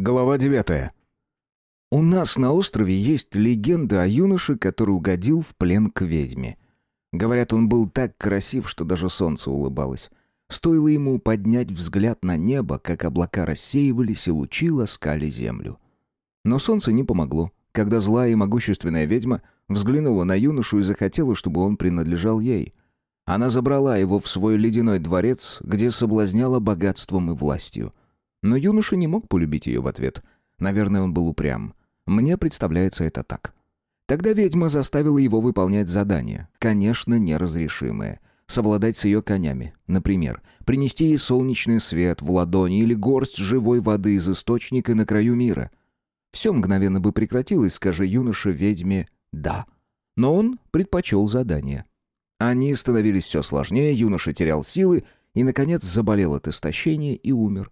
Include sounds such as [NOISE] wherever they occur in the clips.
Глава девятая. У нас на острове есть легенда о юноше, который угодил в плен к ведьме. Говорят, он был так красив, что даже солнце улыбалось. Стоило ему поднять взгляд на небо, как облака рассеивались и лучи ласкали землю. Но солнце не помогло, когда злая и могущественная ведьма взглянула на юношу и захотела, чтобы он принадлежал ей. Она забрала его в свой ледяной дворец, где соблазняла богатством и властью. Но юноша не мог полюбить ее в ответ. Наверное, он был упрям. Мне представляется это так. Тогда ведьма заставила его выполнять задание, конечно, неразрешимое. Совладать с ее конями, например, принести ей солнечный свет в ладони или горсть живой воды из источника на краю мира. Все мгновенно бы прекратилось, скажи юноша ведьме «да». Но он предпочел задание. Они становились все сложнее, юноша терял силы и, наконец, заболел от истощения и умер.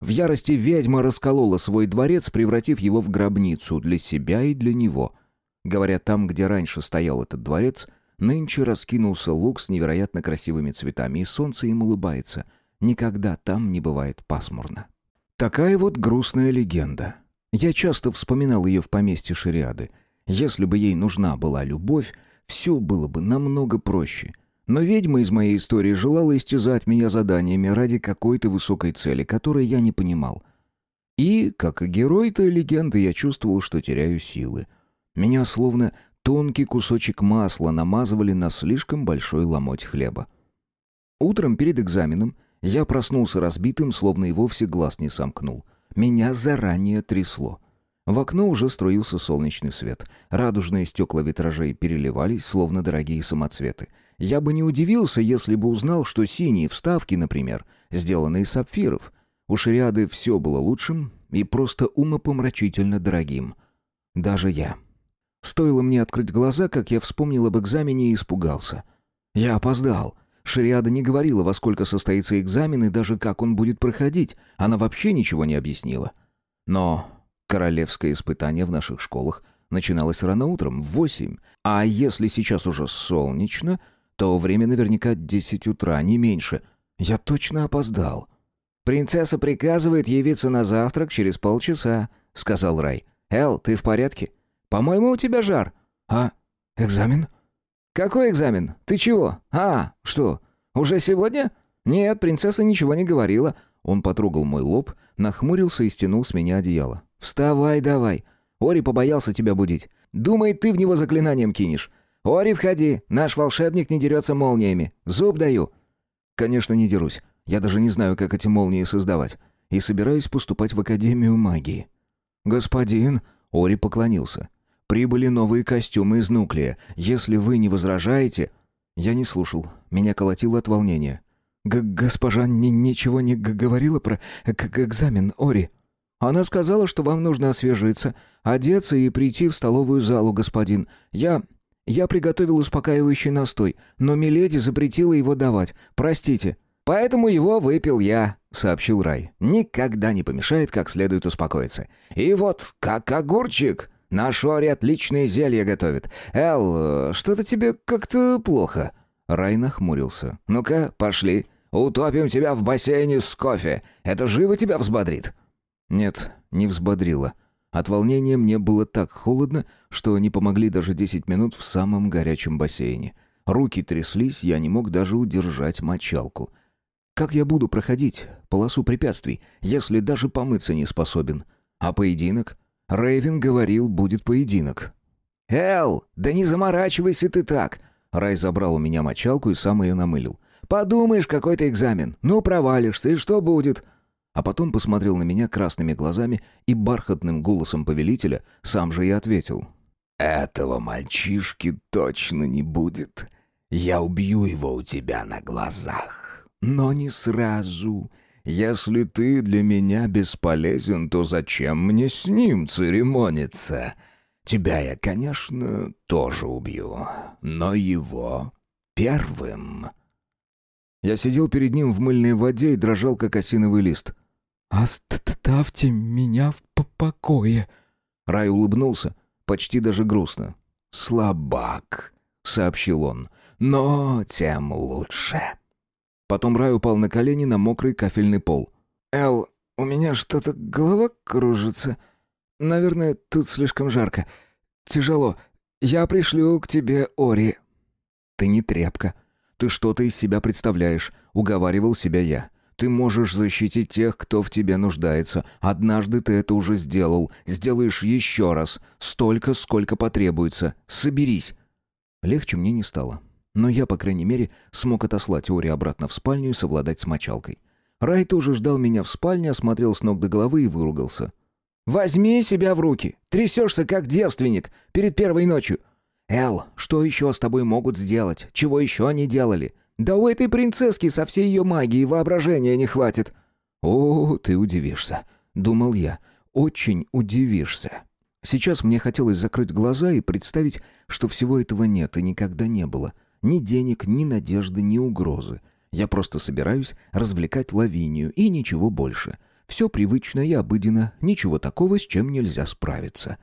В ярости ведьма расколола свой дворец, превратив его в гробницу для себя и для него. Говорят, там, где раньше стоял этот дворец, нынче раскинулся луг с невероятно красивыми цветами, и солнце им улыбается. Никогда там не бывает пасмурно. Такая вот грустная легенда. Я часто вспоминал ее в поместье Шариады. Если бы ей нужна была любовь, все было бы намного проще — но ведьма из моей истории желала истязать меня заданиями ради какой-то высокой цели, которой я не понимал. И, как и герой той легенды, я чувствовал, что теряю силы. Меня словно тонкий кусочек масла намазывали на слишком большой ломоть хлеба. Утром перед экзаменом я проснулся разбитым, словно и вовсе глаз не сомкнул. Меня заранее трясло. В окно уже струился солнечный свет. Радужные стекла витражей переливались, словно дорогие самоцветы. Я бы не удивился, если бы узнал, что синие вставки, например, сделаны из сапфиров. У шариады все было лучшим и просто умопомрачительно дорогим. Даже я. Стоило мне открыть глаза, как я вспомнил об экзамене и испугался. Я опоздал. Шариада не говорила, во сколько состоится экзамен и даже как он будет проходить. Она вообще ничего не объяснила. Но королевское испытание в наших школах начиналось рано утром, в восемь. А если сейчас уже солнечно, то время наверняка десять утра, не меньше. Я точно опоздал. «Принцесса приказывает явиться на завтрак через полчаса», — сказал Рай. «Эл, ты в порядке? По-моему, у тебя жар». «А, экзамен?» «Какой экзамен? Ты чего? А, что, уже сегодня?» «Нет, принцесса ничего не говорила». Он потрогал мой лоб, нахмурился и стянул с меня одеяло. «Вставай давай. Ори побоялся тебя будить. Думает, ты в него заклинанием кинешь. «Ори, входи! Наш волшебник не дерется молниями! Зуб даю!» «Конечно, не дерусь. Я даже не знаю, как эти молнии создавать. И собираюсь поступать в Академию магии». «Господин...» — Ори поклонился. «Прибыли новые костюмы из нуклея. Если вы не возражаете...» Я не слушал. Меня колотило от волнения. Г «Госпожа ни ничего не говорила про экзамен, Ори?» «Она сказала, что вам нужно освежиться, одеться и прийти в столовую залу, господин. Я...» Я приготовил успокаивающий настой, но Миледи запретила его давать. Простите. Поэтому его выпил я, сообщил Рай. Никогда не помешает как следует успокоиться. И вот, как огурчик, наш Ори отличные зелья готовит. Эл, что-то тебе как-то плохо. Рай нахмурился. Ну-ка, пошли. Утопим тебя в бассейне с кофе. Это живо тебя взбодрит. Нет, не взбодрило. От волнения мне было так холодно, что не помогли даже 10 минут в самом горячем бассейне. Руки тряслись, я не мог даже удержать мочалку. Как я буду проходить полосу препятствий, если даже помыться не способен? А поединок? Рейвен говорил, будет поединок. «Эл, да не заморачивайся ты так!» Рай забрал у меня мочалку и сам ее намылил. «Подумаешь, какой-то экзамен. Ну, провалишься, и что будет?» А потом посмотрел на меня красными глазами и бархатным голосом повелителя сам же и ответил. «Этого мальчишки точно не будет. Я убью его у тебя на глазах. Но не сразу. Если ты для меня бесполезен, то зачем мне с ним церемониться? Тебя я, конечно, тоже убью, но его первым». Я сидел перед ним в мыльной воде и дрожал, как осиновый лист. «Оставьте меня в покое!» Рай улыбнулся, почти даже грустно. «Слабак», — сообщил он, — «но тем лучше». Потом Рай упал на колени на мокрый кафельный пол. «Эл, у меня что-то голова кружится. Наверное, тут слишком жарко. Тяжело. Я пришлю к тебе Ори». «Ты не тряпка. Ты что-то из себя представляешь», — уговаривал себя я. «Ты можешь защитить тех, кто в тебе нуждается. Однажды ты это уже сделал. Сделаешь еще раз. Столько, сколько потребуется. Соберись». Легче мне не стало. Но я, по крайней мере, смог отослать Ори обратно в спальню и совладать с мочалкой. Рай тоже ждал меня в спальне, осмотрел с ног до головы и выругался. «Возьми себя в руки! Трясешься, как девственник, перед первой ночью! Эл, что еще с тобой могут сделать? Чего еще они делали? Да у этой принцесски со всей ее магией воображения не хватит!» «О, ты удивишься», — думал я, — «очень удивишься». Сейчас мне хотелось закрыть глаза и представить, что всего этого нет и никогда не было. Ни денег, ни надежды, ни угрозы. Я просто собираюсь развлекать Лавинию и ничего больше. Все привычно и обыденно, ничего такого, с чем нельзя справиться.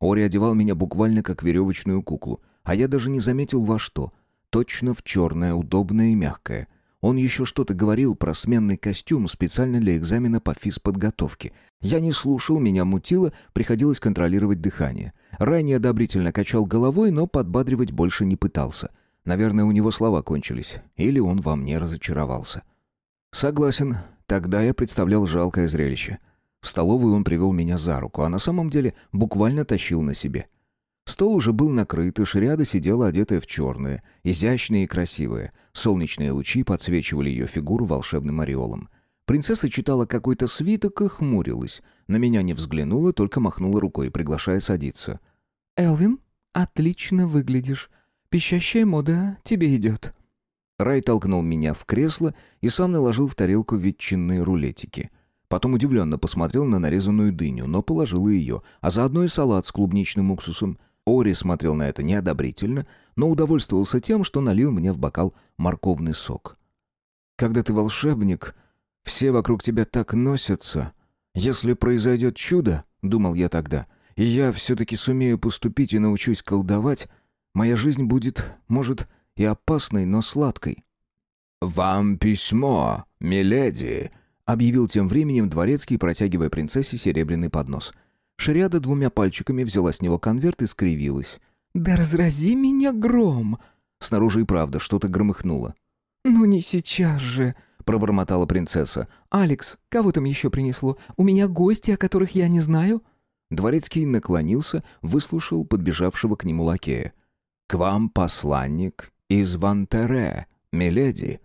Ори одевал меня буквально как веревочную куклу, а я даже не заметил во что. Точно в черное, удобное и мягкое. Он еще что-то говорил про сменный костюм специально для экзамена по физподготовке. Я не слушал, меня мутило, приходилось контролировать дыхание. Рай неодобрительно качал головой, но подбадривать больше не пытался — Наверное, у него слова кончились, или он во мне разочаровался. Согласен, тогда я представлял жалкое зрелище. В столовую он привел меня за руку, а на самом деле буквально тащил на себе. Стол уже был накрыт, и шриада сидела одетая в черное, изящная и красивая. Солнечные лучи подсвечивали ее фигуру волшебным ореолом. Принцесса читала какой-то свиток и хмурилась. На меня не взглянула, только махнула рукой, приглашая садиться. «Элвин, отлично выглядишь. Пищащая мода тебе идет». Рай толкнул меня в кресло и сам наложил в тарелку ветчинные рулетики. Потом удивленно посмотрел на нарезанную дыню, но положил ее, а заодно и салат с клубничным уксусом. Ори смотрел на это неодобрительно, но удовольствовался тем, что налил мне в бокал морковный сок. «Когда ты волшебник, все вокруг тебя так носятся. Если произойдет чудо, — думал я тогда, — и я все-таки сумею поступить и научусь колдовать, — Моя жизнь будет, может, и опасной, но сладкой. «Вам письмо, миледи», — объявил тем временем дворецкий, протягивая принцессе серебряный поднос. Шариада двумя пальчиками взяла с него конверт и скривилась. «Да разрази меня гром!» Снаружи и правда что-то громыхнуло. «Ну не сейчас же!» — пробормотала принцесса. «Алекс, кого там еще принесло? У меня гости, о которых я не знаю?» Дворецкий наклонился, выслушал подбежавшего к нему лакея. «К вам посланник из Вантере, миледи».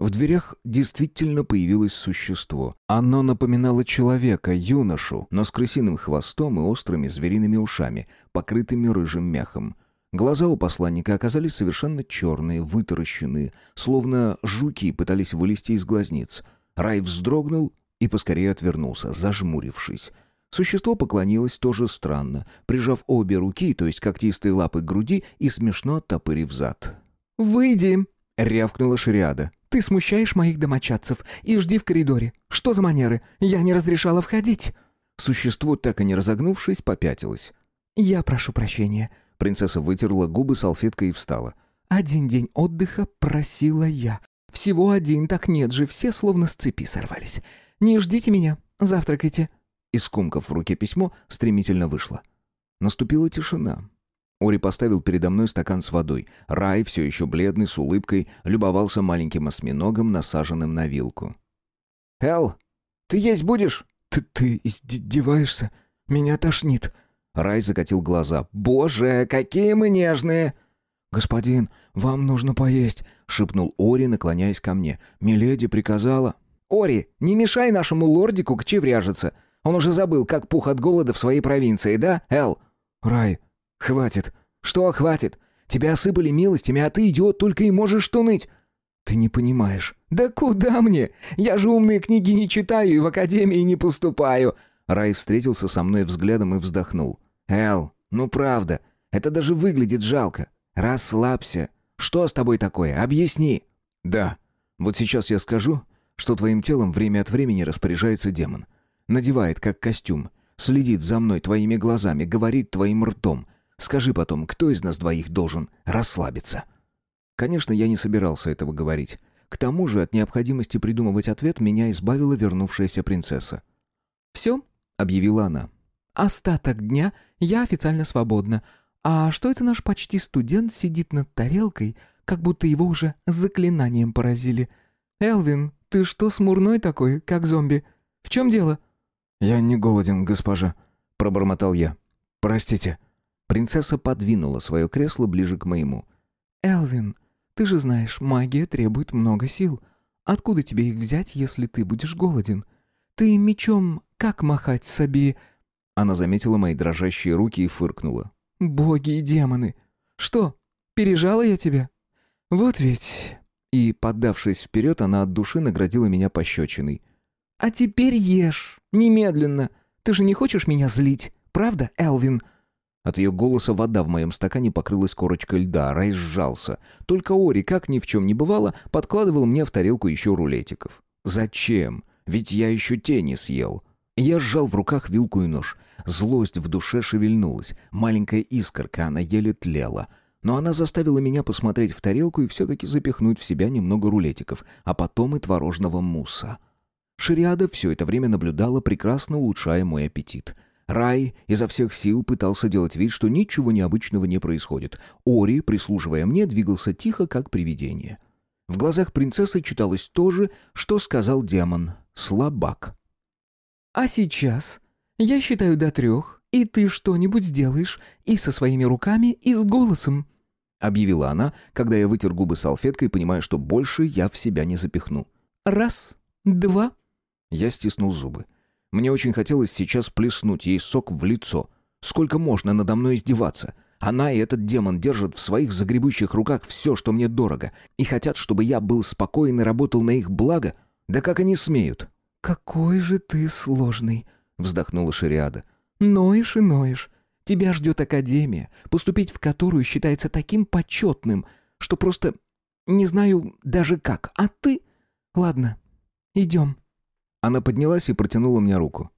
В дверях действительно появилось существо. Оно напоминало человека, юношу, но с крысиным хвостом и острыми звериными ушами, покрытыми рыжим мехом. Глаза у посланника оказались совершенно черные, вытаращенные, словно жуки пытались вылезти из глазниц. Рай вздрогнул и поскорее отвернулся, зажмурившись. Существо поклонилось тоже странно, прижав обе руки, то есть когтистые лапы к груди, и смешно оттопырив зад. «Выйди!» — рявкнула Шариада. «Ты смущаешь моих домочадцев и жди в коридоре. Что за манеры? Я не разрешала входить!» Существо, так и не разогнувшись, попятилось. «Я прошу прощения». Принцесса вытерла губы салфеткой и встала. «Один день отдыха просила я. Всего один, так нет же, все словно с цепи сорвались. Не ждите меня, завтракайте» и, скомкав в руке письмо, стремительно вышла. Наступила тишина. Ори поставил передо мной стакан с водой. Рай, все еще бледный, с улыбкой, любовался маленьким осьминогом, насаженным на вилку. «Эл, ты есть будешь?» «Ты, ты издеваешься? Меня тошнит». Рай закатил глаза. «Боже, какие мы нежные!» «Господин, вам нужно поесть», — шепнул Ори, наклоняясь ко мне. «Миледи приказала...» «Ори, не мешай нашему лордику кчевряжиться. Он уже забыл, как пух от голода в своей провинции, да, Эл?» «Рай, хватит». «Что хватит? Тебя осыпали милостями, а ты, идиот, только и можешь что ныть». «Ты не понимаешь». «Да куда мне? Я же умные книги не читаю и в академии не поступаю». Рай встретился со мной взглядом и вздохнул. «Эл, ну правда, это даже выглядит жалко. Расслабься. Что с тобой такое? Объясни». «Да, вот сейчас я скажу, что твоим телом время от времени распоряжается демон надевает как костюм, следит за мной твоими глазами, говорит твоим ртом. Скажи потом, кто из нас двоих должен расслабиться?» Конечно, я не собирался этого говорить. К тому же от необходимости придумывать ответ меня избавила вернувшаяся принцесса. «Все?» — объявила она. «Остаток дня я официально свободна. А что это наш почти студент сидит над тарелкой, как будто его уже заклинанием поразили? Элвин, ты что смурной такой, как зомби? В чем дело?» «Я не голоден, госпожа», — пробормотал я. «Простите». Принцесса подвинула свое кресло ближе к моему. «Элвин, ты же знаешь, магия требует много сил. Откуда тебе их взять, если ты будешь голоден? Ты мечом как махать Саби...» Она заметила мои дрожащие руки и фыркнула. «Боги и демоны! Что, пережала я тебя? Вот ведь...» И, поддавшись вперед, она от души наградила меня пощечиной. «А теперь ешь! Немедленно! Ты же не хочешь меня злить, правда, Элвин?» От ее голоса вода в моем стакане покрылась корочкой льда, рай сжался. Только Ори, как ни в чем не бывало, подкладывал мне в тарелку еще рулетиков. «Зачем? Ведь я еще тени съел». Я сжал в руках вилку и нож. Злость в душе шевельнулась. Маленькая искорка, она еле тлела. Но она заставила меня посмотреть в тарелку и все-таки запихнуть в себя немного рулетиков, а потом и творожного мусса. Шириада все это время наблюдала, прекрасно улучшая мой аппетит — Рай изо всех сил пытался делать вид, что ничего необычного не происходит. Ори, прислуживая мне, двигался тихо, как привидение. В глазах принцессы читалось то же, что сказал демон. Слабак. «А сейчас я считаю до трех, и ты что-нибудь сделаешь и со своими руками, и с голосом», — объявила она, когда я вытер губы салфеткой, понимая, что больше я в себя не запихну. «Раз, два...» Я стиснул зубы. Мне очень хотелось сейчас плеснуть ей сок в лицо. Сколько можно надо мной издеваться? Она и этот демон держат в своих загребущих руках все, что мне дорого, и хотят, чтобы я был спокоен и работал на их благо. Да как они смеют? «Какой же ты сложный», — вздохнула Шариада. «Ноешь и ноешь. Тебя ждет академия, поступить в которую считается таким почетным, что просто не знаю даже как. А ты... Ладно, идем». Она поднялась и протянула мне руку.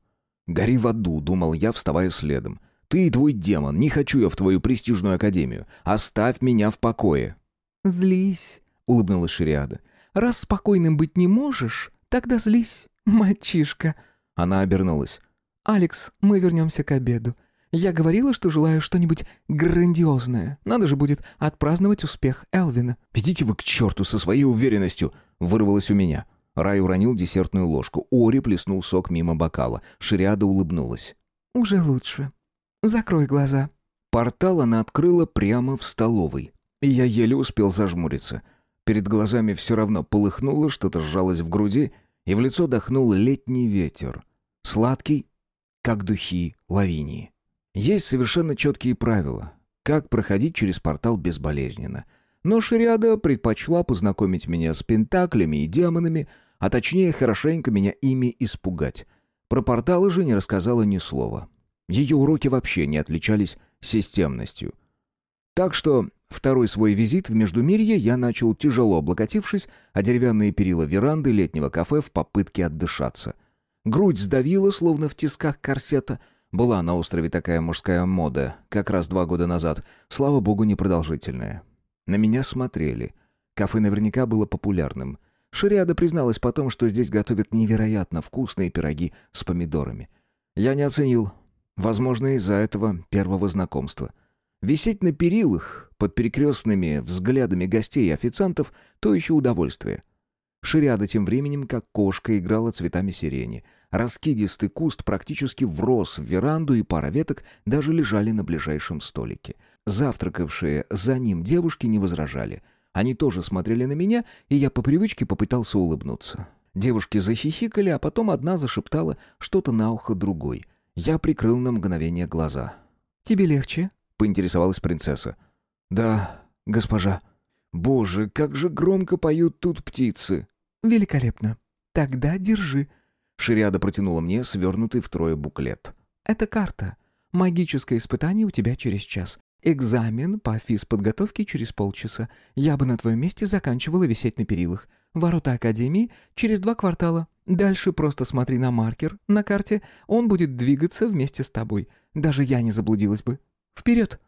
«Гори в аду», — думал я, вставая следом. «Ты и твой демон, не хочу я в твою престижную академию. Оставь меня в покое». «Злись», — улыбнулась Шириада. «Раз спокойным быть не можешь, тогда злись, [LAUGHS] мальчишка». Она обернулась. «Алекс, мы вернемся к обеду. Я говорила, что желаю что-нибудь грандиозное. Надо же будет отпраздновать успех Элвина». «Идите вы к черту со своей уверенностью!» — вырвалось у меня. Рай уронил десертную ложку. Ори плеснул сок мимо бокала. Шириада улыбнулась. «Уже лучше. Закрой глаза». Портал она открыла прямо в столовой. И я еле успел зажмуриться. Перед глазами все равно полыхнуло, что-то сжалось в груди, и в лицо дохнул летний ветер. Сладкий, как духи лавинии. Есть совершенно четкие правила, как проходить через портал безболезненно — но Шариада предпочла познакомить меня с пентаклями и демонами, а точнее хорошенько меня ими испугать. Про порталы же не рассказала ни слова. Ее уроки вообще не отличались системностью. Так что второй свой визит в Междумирье я начал тяжело облокотившись о деревянные перила веранды летнего кафе в попытке отдышаться. Грудь сдавила, словно в тисках корсета. Была на острове такая мужская мода, как раз два года назад, слава богу, непродолжительная. На меня смотрели. Кафе наверняка было популярным. Шариада призналась потом, что здесь готовят невероятно вкусные пироги с помидорами. Я не оценил. Возможно, из-за этого первого знакомства. Висеть на перилах под перекрестными взглядами гостей и официантов — то еще удовольствие. Шариада тем временем, как кошка, играла цветами сирени. Раскидистый куст практически врос в веранду, и пара веток даже лежали на ближайшем столике — Завтракавшие за ним девушки не возражали. Они тоже смотрели на меня, и я по привычке попытался улыбнуться. Девушки захихикали, а потом одна зашептала что-то на ухо другой. Я прикрыл на мгновение глаза. «Тебе легче?» — поинтересовалась принцесса. «Да, госпожа». «Боже, как же громко поют тут птицы!» «Великолепно. Тогда держи». Шириада протянула мне свернутый втрое буклет. «Это карта. Магическое испытание у тебя через час. Экзамен по физподготовке через полчаса. Я бы на твоем месте заканчивала висеть на перилах. Ворота Академии через два квартала. Дальше просто смотри на маркер на карте. Он будет двигаться вместе с тобой. Даже я не заблудилась бы. Вперед!»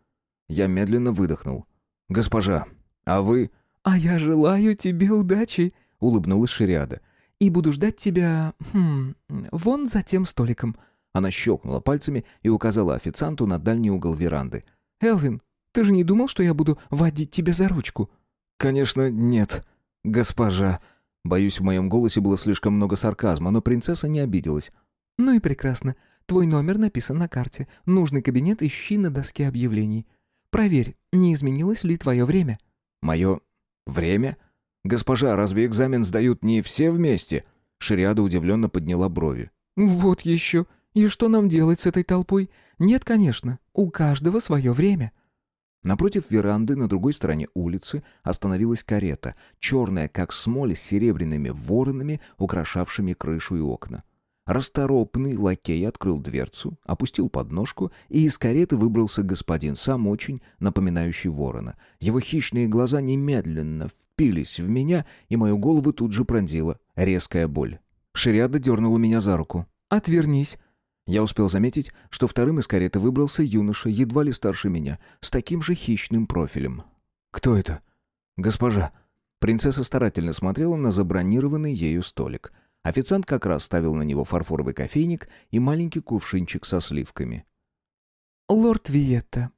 Я медленно выдохнул. «Госпожа, а вы...» «А я желаю тебе удачи!» улыбнулась Шириада. «И буду ждать тебя... Хм, вон за тем столиком». Она щелкнула пальцами и указала официанту на дальний угол веранды. «Элвин, ты же не думал, что я буду водить тебя за ручку?» «Конечно, нет, госпожа». Боюсь, в моем голосе было слишком много сарказма, но принцесса не обиделась. «Ну и прекрасно. Твой номер написан на карте. Нужный кабинет ищи на доске объявлений. Проверь, не изменилось ли твое время». «Мое время? Госпожа, разве экзамен сдают не все вместе?» Шариада удивленно подняла брови. «Вот еще. И что нам делать с этой толпой? Нет, конечно. У каждого свое время». Напротив веранды, на другой стороне улицы, остановилась карета, черная, как смоль, с серебряными воронами, украшавшими крышу и окна. Расторопный лакей открыл дверцу, опустил подножку, и из кареты выбрался господин, сам очень напоминающий ворона. Его хищные глаза немедленно впились в меня, и мою голову тут же пронзила резкая боль. Шириада дернула меня за руку. «Отвернись!» Я успел заметить, что вторым из кареты выбрался юноша, едва ли старше меня, с таким же хищным профилем. «Кто это?» «Госпожа». Принцесса старательно смотрела на забронированный ею столик. Официант как раз ставил на него фарфоровый кофейник и маленький кувшинчик со сливками. «Лорд Виетта.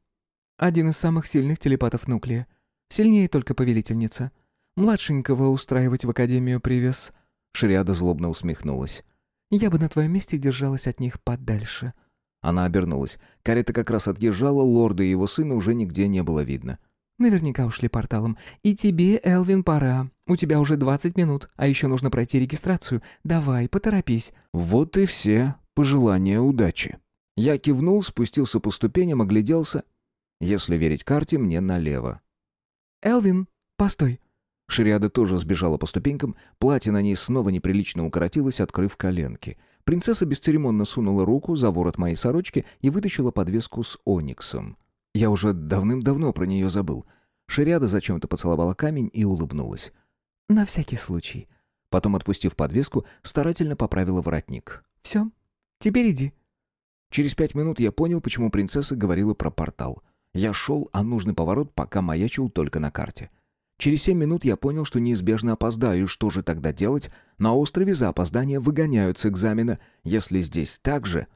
Один из самых сильных телепатов Нуклея. Сильнее только повелительница. Младшенького устраивать в Академию привез». Шриада злобно усмехнулась. Я бы на твоем месте держалась от них подальше». Она обернулась. Карета как раз отъезжала, лорда и его сына уже нигде не было видно. «Наверняка ушли порталом. И тебе, Элвин, пора. У тебя уже двадцать минут, а еще нужно пройти регистрацию. Давай, поторопись». Вот и все пожелания удачи. Я кивнул, спустился по ступеням, огляделся. Если верить карте, мне налево. «Элвин, постой». Шриада тоже сбежала по ступенькам, платье на ней снова неприлично укоротилось, открыв коленки. Принцесса бесцеремонно сунула руку за ворот моей сорочки и вытащила подвеску с ониксом. Я уже давным-давно про нее забыл. Шриада зачем-то поцеловала камень и улыбнулась. «На всякий случай». Потом, отпустив подвеску, старательно поправила воротник. «Все, теперь иди». Через пять минут я понял, почему принцесса говорила про портал. Я шел, а нужный поворот пока маячил только на карте. Через семь минут я понял, что неизбежно опоздаю, что же тогда делать? На острове за опоздание выгоняют с экзамена, если здесь так же.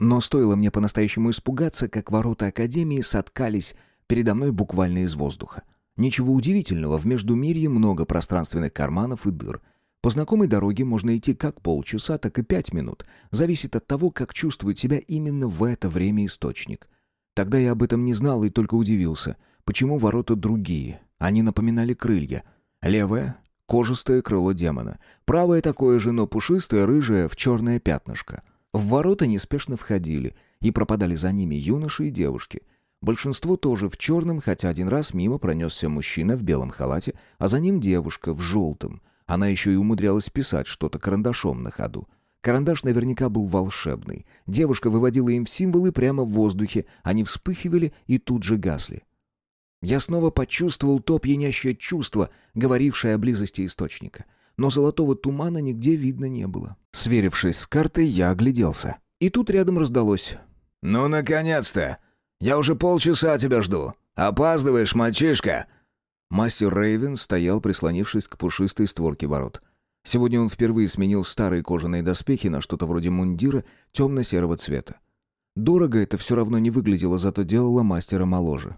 Но стоило мне по-настоящему испугаться, как ворота Академии соткались передо мной буквально из воздуха. Ничего удивительного, в Междумирье много пространственных карманов и дыр. По знакомой дороге можно идти как полчаса, так и пять минут. Зависит от того, как чувствует себя именно в это время источник. Тогда я об этом не знал и только удивился. Почему ворота другие? Они напоминали крылья. Левое — кожистое крыло демона. Правое такое же, но пушистое, рыжее, в черное пятнышко. В ворота неспешно входили, и пропадали за ними юноши и девушки. Большинство тоже в черном, хотя один раз мимо пронесся мужчина в белом халате, а за ним девушка в желтом. Она еще и умудрялась писать что-то карандашом на ходу. Карандаш наверняка был волшебный. Девушка выводила им символы прямо в воздухе, они вспыхивали и тут же гасли. Я снова почувствовал то пьянящее чувство, говорившее о близости источника. Но золотого тумана нигде видно не было. Сверившись с картой, я огляделся. И тут рядом раздалось. «Ну, наконец-то! Я уже полчаса тебя жду. Опаздываешь, мальчишка!» Мастер Рейвен стоял, прислонившись к пушистой створке ворот. Сегодня он впервые сменил старые кожаные доспехи на что-то вроде мундира темно-серого цвета. Дорого это все равно не выглядело, зато делало мастера моложе.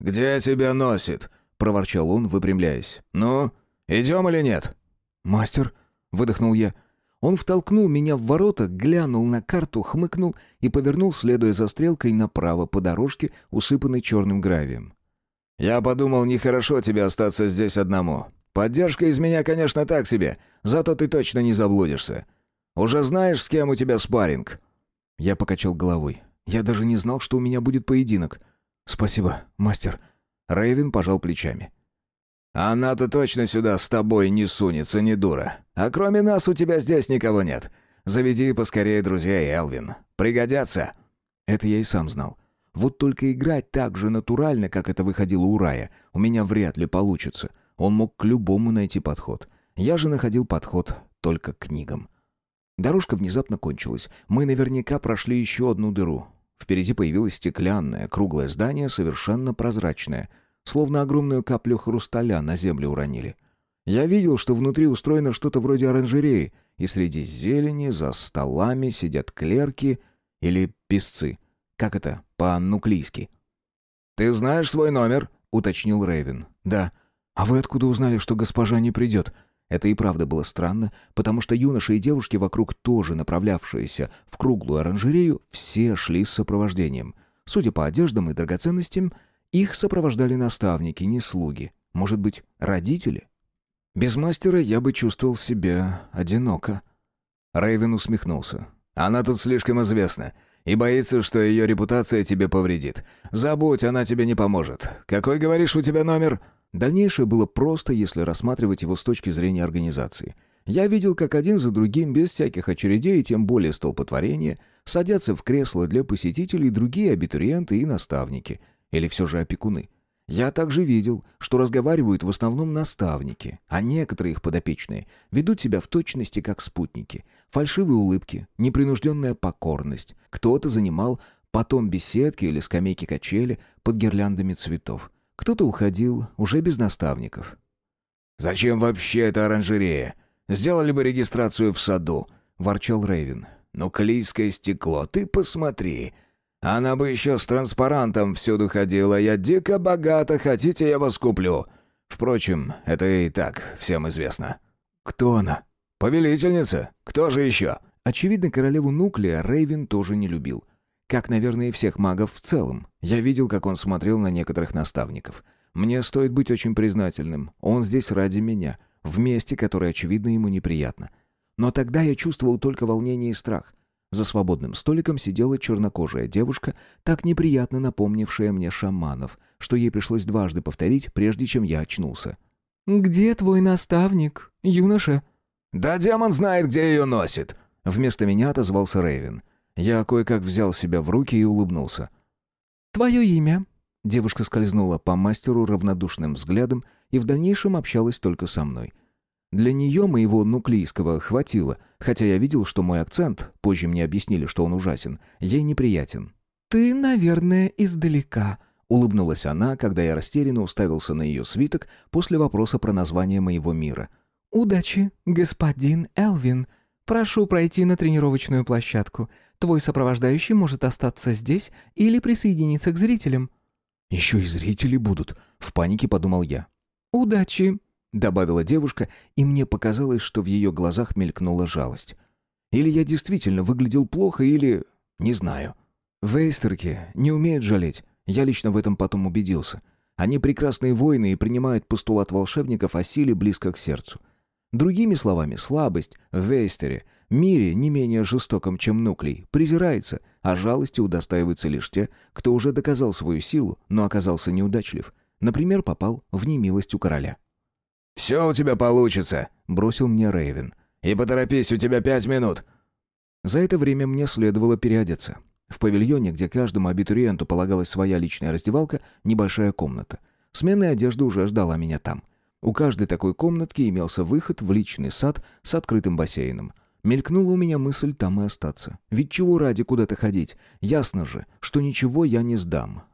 «Где тебя носит?» — проворчал он, выпрямляясь. «Ну, идем или нет?» «Мастер», — выдохнул я. Он втолкнул меня в ворота, глянул на карту, хмыкнул и повернул, следуя за стрелкой, направо по дорожке, усыпанной черным гравием. «Я подумал, нехорошо тебе остаться здесь одному. Поддержка из меня, конечно, так себе, зато ты точно не заблудишься. Уже знаешь, с кем у тебя спарринг?» Я покачал головой. Я даже не знал, что у меня будет поединок. «Спасибо, мастер». Рейвен пожал плечами. «Она-то точно сюда с тобой не сунется, не дура. А кроме нас у тебя здесь никого нет. Заведи поскорее друзей, Элвин. Пригодятся». Это я и сам знал. Вот только играть так же натурально, как это выходило у Рая, у меня вряд ли получится. Он мог к любому найти подход. Я же находил подход только к книгам. Дорожка внезапно кончилась. Мы наверняка прошли еще одну дыру. Впереди появилось стеклянное, круглое здание, совершенно прозрачное, словно огромную каплю хрусталя на землю уронили. Я видел, что внутри устроено что-то вроде оранжереи, и среди зелени за столами сидят клерки или песцы. Как это по-нуклийски? «Ты знаешь свой номер?» — уточнил Рейвен. «Да. А вы откуда узнали, что госпожа не придет?» Это и правда было странно, потому что юноши и девушки вокруг тоже направлявшиеся в круглую оранжерею, все шли с сопровождением. Судя по одеждам и драгоценностям, их сопровождали наставники, не слуги. Может быть, родители? Без мастера я бы чувствовал себя одиноко. Рейвен усмехнулся. «Она тут слишком известна и боится, что ее репутация тебе повредит. Забудь, она тебе не поможет. Какой, говоришь, у тебя номер?» Дальнейшее было просто, если рассматривать его с точки зрения организации. Я видел, как один за другим, без всяких очередей и тем более столпотворения, садятся в кресло для посетителей другие абитуриенты и наставники. Или все же опекуны. Я также видел, что разговаривают в основном наставники, а некоторые их подопечные ведут себя в точности как спутники. Фальшивые улыбки, непринужденная покорность. Кто-то занимал потом беседки или скамейки качели под гирляндами цветов. Кто-то уходил уже без наставников. «Зачем вообще эта оранжерея? Сделали бы регистрацию в саду», — ворчал Рейвен. «Нуклейское стекло, ты посмотри. Она бы еще с транспарантом всюду ходила. Я дико богата, хотите, я вас куплю. Впрочем, это и так всем известно». «Кто она?» «Повелительница. Кто же еще?» Очевидно, королеву Нуклея Рейвен тоже не любил. Как, наверное, и всех магов в целом. Я видел, как он смотрел на некоторых наставников. Мне стоит быть очень признательным. Он здесь ради меня, в месте, которое, очевидно, ему неприятно. Но тогда я чувствовал только волнение и страх. За свободным столиком сидела чернокожая девушка, так неприятно напомнившая мне шаманов, что ей пришлось дважды повторить, прежде чем я очнулся. «Где твой наставник, юноша?» «Да демон знает, где ее носит!» Вместо меня отозвался Рейвен. Я кое-как взял себя в руки и улыбнулся. «Твое имя?» Девушка скользнула по мастеру равнодушным взглядом и в дальнейшем общалась только со мной. Для нее моего нуклийского хватило, хотя я видел, что мой акцент, позже мне объяснили, что он ужасен, ей неприятен. «Ты, наверное, издалека», — улыбнулась она, когда я растерянно уставился на ее свиток после вопроса про название моего мира. «Удачи, господин Элвин. Прошу пройти на тренировочную площадку. Твой сопровождающий может остаться здесь или присоединиться к зрителям». «Еще и зрители будут», — в панике подумал я. «Удачи», — добавила девушка, и мне показалось, что в ее глазах мелькнула жалость. Или я действительно выглядел плохо, или... не знаю. Вейстерки не умеют жалеть. Я лично в этом потом убедился. Они прекрасные воины и принимают постулат волшебников о силе близко к сердцу. Другими словами, слабость в Вейстере, мире не менее жестоком, чем Нуклей, презирается, а жалости удостаиваются лишь те, кто уже доказал свою силу, но оказался неудачлив. Например, попал в немилость у короля. «Все у тебя получится», — бросил мне Рейвен. «И поторопись, у тебя пять минут». За это время мне следовало переодеться. В павильоне, где каждому абитуриенту полагалась своя личная раздевалка, небольшая комната. Сменная одежда уже ждала меня там. У каждой такой комнатки имелся выход в личный сад с открытым бассейном. Мелькнула у меня мысль там и остаться. Ведь чего ради куда-то ходить? Ясно же, что ничего я не сдам.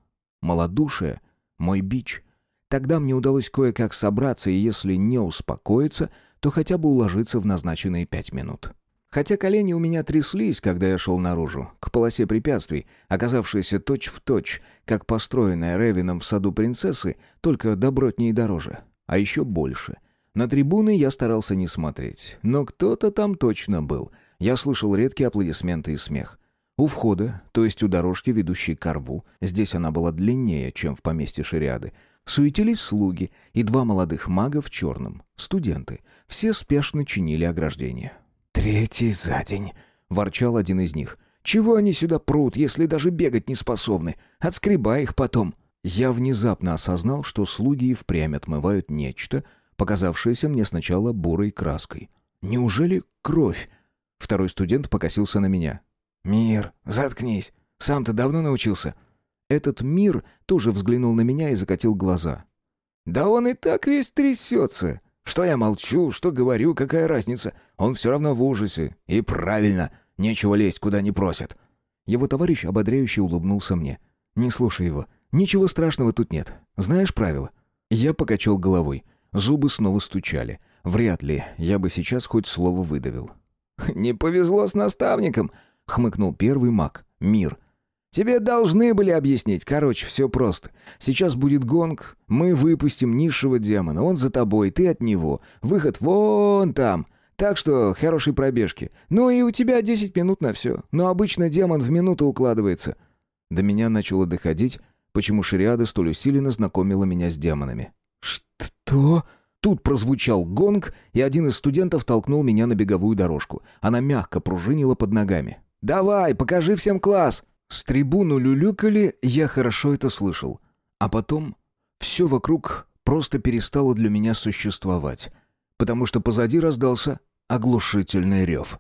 Молодушие — мой бич. Тогда мне удалось кое-как собраться, и если не успокоиться, то хотя бы уложиться в назначенные пять минут. Хотя колени у меня тряслись, когда я шел наружу, к полосе препятствий, оказавшейся точь-в-точь, как построенная Ревином в саду принцессы, только добротнее и дороже. А еще больше. На трибуны я старался не смотреть, но кто-то там точно был. Я слышал редкие аплодисменты и смех. У входа, то есть у дорожки, ведущей к рву, здесь она была длиннее, чем в поместье Шариады, суетились слуги и два молодых мага в черном, студенты. Все спешно чинили ограждение. «Третий за день», — ворчал один из них. «Чего они сюда прут, если даже бегать не способны? Отскребай их потом». Я внезапно осознал, что слуги и впрямь отмывают нечто, показавшееся мне сначала бурой краской. «Неужели кровь?» Второй студент покосился на меня. «Мир, заткнись. Сам ты давно научился?» Этот мир тоже взглянул на меня и закатил глаза. «Да он и так весь трясется. Что я молчу, что говорю, какая разница? Он все равно в ужасе. И правильно, нечего лезть, куда не просят». Его товарищ ободряюще улыбнулся мне. «Не слушай его. Ничего страшного тут нет. Знаешь правила?» Я покачал головой. Зубы снова стучали. Вряд ли я бы сейчас хоть слово выдавил. [LAUGHS] «Не повезло с наставником», — хмыкнул первый маг, Мир. «Тебе должны были объяснить. Короче, все просто. Сейчас будет гонг, мы выпустим низшего демона, он за тобой, ты от него. Выход вон там. Так что хорошей пробежки. Ну и у тебя 10 минут на все. Но обычно демон в минуту укладывается». До меня начало доходить, почему шариада столь усиленно знакомила меня с демонами. «Что?» Тут прозвучал гонг, и один из студентов толкнул меня на беговую дорожку. Она мягко пружинила под ногами. «Давай, покажи всем класс!» С трибуну люлюкали, я хорошо это слышал. А потом все вокруг просто перестало для меня существовать, потому что позади раздался оглушительный рев.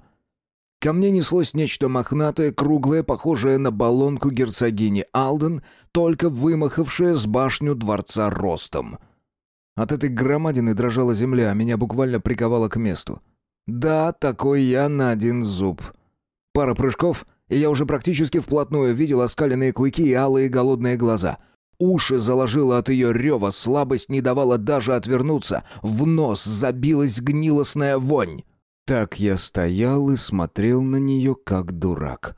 Ко мне неслось нечто мохнатое, круглое, похожее на баллонку герцогини Алден, только вымахавшее с башню дворца ростом — от этой громадины дрожала земля, а меня буквально приковало к месту. Да, такой я на один зуб. Пара прыжков, и я уже практически вплотную видел оскаленные клыки и алые голодные глаза. Уши заложило от ее рева, слабость не давала даже отвернуться. В нос забилась гнилостная вонь. Так я стоял и смотрел на нее, как дурак.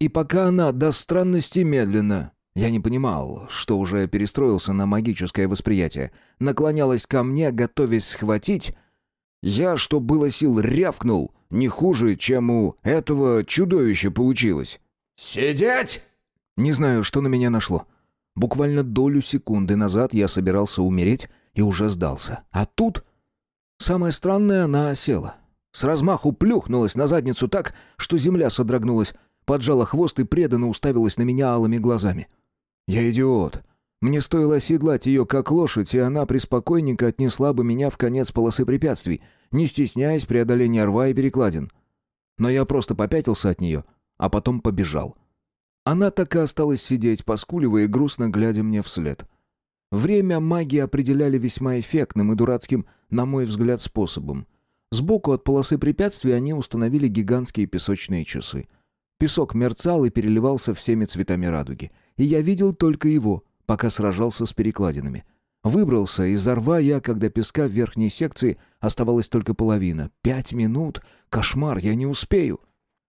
И пока она до странности медленно, я не понимал, что уже перестроился на магическое восприятие. Наклонялась ко мне, готовясь схватить. Я, что было сил, рявкнул. Не хуже, чем у этого чудовища получилось. «Сидеть!» Не знаю, что на меня нашло. Буквально долю секунды назад я собирался умереть и уже сдался. А тут... Самое странное, она села. С размаху плюхнулась на задницу так, что земля содрогнулась, поджала хвост и преданно уставилась на меня алыми глазами. Я идиот. Мне стоило оседлать ее как лошадь, и она преспокойненько отнесла бы меня в конец полосы препятствий, не стесняясь преодоления рва и перекладин. Но я просто попятился от нее, а потом побежал. Она так и осталась сидеть, поскуливая и грустно глядя мне вслед. Время магии определяли весьма эффектным и дурацким, на мой взгляд, способом. Сбоку от полосы препятствий они установили гигантские песочные часы. Песок мерцал и переливался всеми цветами радуги — и я видел только его, пока сражался с перекладинами. Выбрался из рва я, когда песка в верхней секции оставалась только половина. Пять минут? Кошмар, я не успею.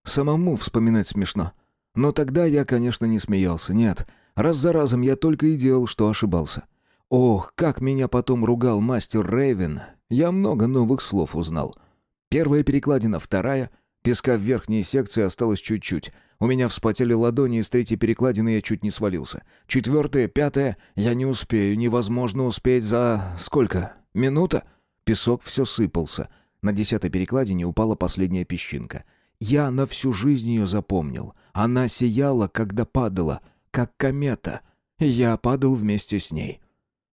Самому вспоминать смешно. Но тогда я, конечно, не смеялся. Нет, раз за разом я только и делал, что ошибался. Ох, как меня потом ругал мастер Рейвен. Я много новых слов узнал. Первая перекладина, вторая. Песка в верхней секции осталось чуть-чуть — у меня вспотели ладони, и с третьей перекладины я чуть не свалился. Четвертое, пятое, я не успею, невозможно успеть за... сколько? Минута? Песок все сыпался. На десятой перекладине упала последняя песчинка. Я на всю жизнь ее запомнил. Она сияла, когда падала, как комета. Я падал вместе с ней.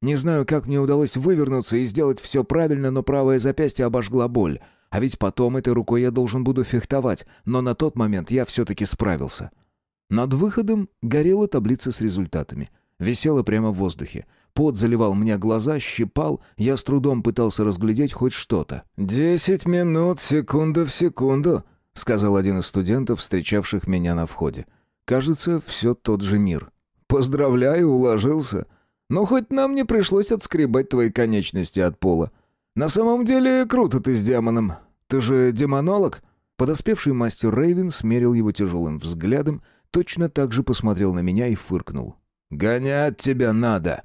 Не знаю, как мне удалось вывернуться и сделать все правильно, но правое запястье обожгла боль — а ведь потом этой рукой я должен буду фехтовать, но на тот момент я все-таки справился. Над выходом горела таблица с результатами. Висела прямо в воздухе. Пот заливал мне глаза, щипал, я с трудом пытался разглядеть хоть что-то. «Десять минут, секунда в секунду», — сказал один из студентов, встречавших меня на входе. «Кажется, все тот же мир». «Поздравляю, уложился. Но хоть нам не пришлось отскребать твои конечности от пола. «На самом деле круто ты с демоном. Ты же демонолог?» Подоспевший мастер Рейвен смерил его тяжелым взглядом, точно так же посмотрел на меня и фыркнул. «Гонять тебя надо!»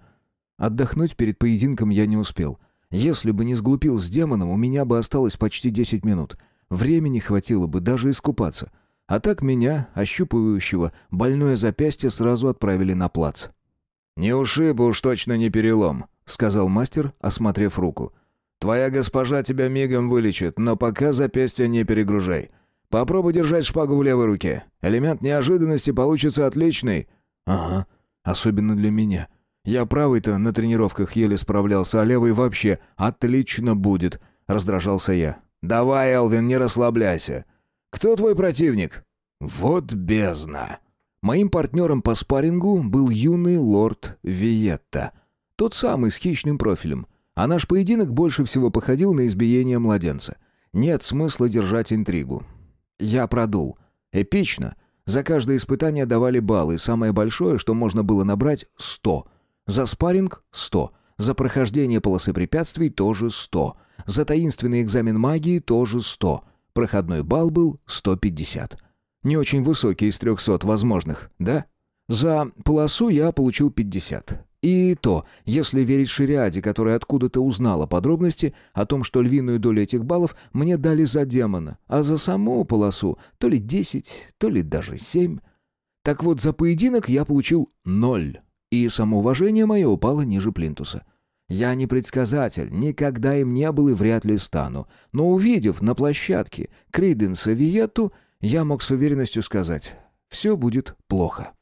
Отдохнуть перед поединком я не успел. Если бы не сглупил с демоном, у меня бы осталось почти десять минут. Времени хватило бы даже искупаться. А так меня, ощупывающего, больное запястье сразу отправили на плац. «Не ушиб, уж точно не перелом», — сказал мастер, осмотрев руку. Твоя госпожа тебя мигом вылечит, но пока запястье не перегружай. Попробуй держать шпагу в левой руке. Элемент неожиданности получится отличный». «Ага, особенно для меня. Я правый-то на тренировках еле справлялся, а левый вообще отлично будет», — раздражался я. «Давай, Элвин, не расслабляйся. Кто твой противник?» «Вот бездна». Моим партнером по спаррингу был юный лорд Виетта. Тот самый с хищным профилем. А наш поединок больше всего походил на избиение младенца. Нет смысла держать интригу. Я продул. Эпично. За каждое испытание давали баллы, самое большое, что можно было набрать — 100. За спарринг — 100. За прохождение полосы препятствий тоже 100. За таинственный экзамен магии тоже 100. Проходной балл был 150. Не очень высокий из 300 возможных, да? За полосу я получил 50. И то, если верить Шириаде, которая откуда-то узнала подробности о том, что львиную долю этих баллов мне дали за демона, а за саму полосу то ли 10, то ли даже 7. Так вот, за поединок я получил ноль, и самоуважение мое упало ниже плинтуса. Я не предсказатель, никогда им не был и вряд ли стану, но увидев на площадке Криденса Виетту, я мог с уверенностью сказать, все будет плохо.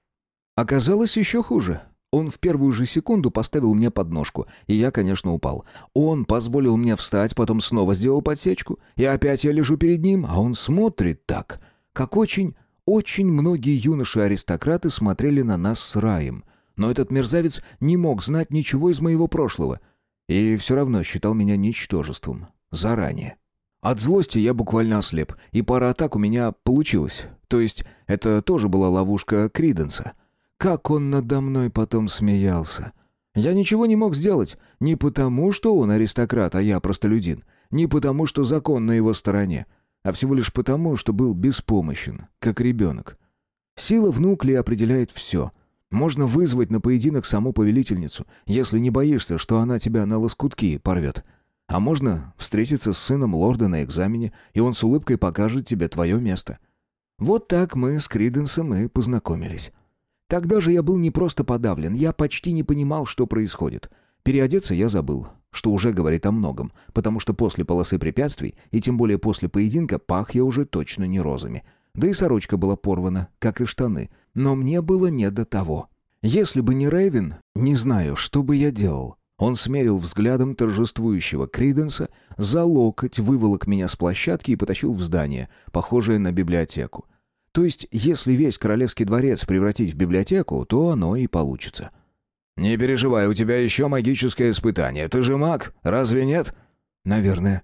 Оказалось еще хуже. Он в первую же секунду поставил мне подножку, и я, конечно, упал. Он позволил мне встать, потом снова сделал подсечку, и опять я лежу перед ним, а он смотрит так, как очень, очень многие юноши-аристократы смотрели на нас с раем. Но этот мерзавец не мог знать ничего из моего прошлого, и все равно считал меня ничтожеством. Заранее. От злости я буквально ослеп, и пара атак у меня получилась. То есть это тоже была ловушка Криденса. Как он надо мной потом смеялся. Я ничего не мог сделать. Не потому, что он аристократ, а я простолюдин. Не потому, что закон на его стороне. А всего лишь потому, что был беспомощен, как ребенок. Сила в нукле определяет все. Можно вызвать на поединок саму повелительницу, если не боишься, что она тебя на лоскутки порвет. А можно встретиться с сыном лорда на экзамене, и он с улыбкой покажет тебе твое место. Вот так мы с Криденсом и познакомились. Тогда же я был не просто подавлен, я почти не понимал, что происходит. Переодеться я забыл, что уже говорит о многом, потому что после полосы препятствий, и тем более после поединка, пах я уже точно не розами. Да и сорочка была порвана, как и штаны, но мне было не до того. Если бы не Рейвен, не знаю, что бы я делал. Он смерил взглядом торжествующего Криденса, за локоть выволок меня с площадки и потащил в здание, похожее на библиотеку. То есть, если весь королевский дворец превратить в библиотеку, то оно и получится. «Не переживай, у тебя еще магическое испытание. Ты же маг, разве нет?» «Наверное».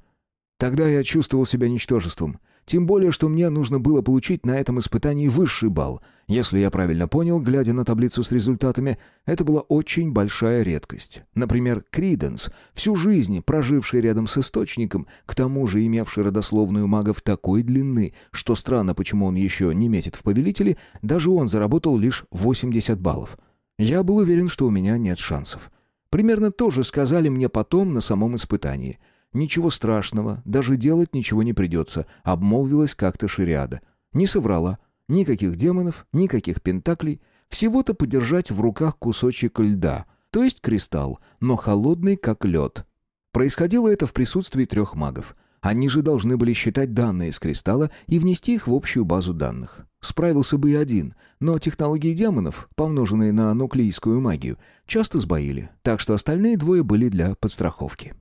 Тогда я чувствовал себя ничтожеством. Тем более, что мне нужно было получить на этом испытании высший балл. Если я правильно понял, глядя на таблицу с результатами, это была очень большая редкость. Например, Криденс, всю жизнь проживший рядом с источником, к тому же имевший родословную магов такой длины, что странно, почему он еще не метит в повелители, даже он заработал лишь 80 баллов. Я был уверен, что у меня нет шансов. Примерно то же сказали мне потом на самом испытании — «Ничего страшного, даже делать ничего не придется», — обмолвилась как-то Шириада. Не соврала. Никаких демонов, никаких пентаклей. Всего-то подержать в руках кусочек льда, то есть кристалл, но холодный, как лед. Происходило это в присутствии трех магов. Они же должны были считать данные из кристалла и внести их в общую базу данных. Справился бы и один, но технологии демонов, помноженные на нуклеийскую магию, часто сбоили, так что остальные двое были для подстраховки.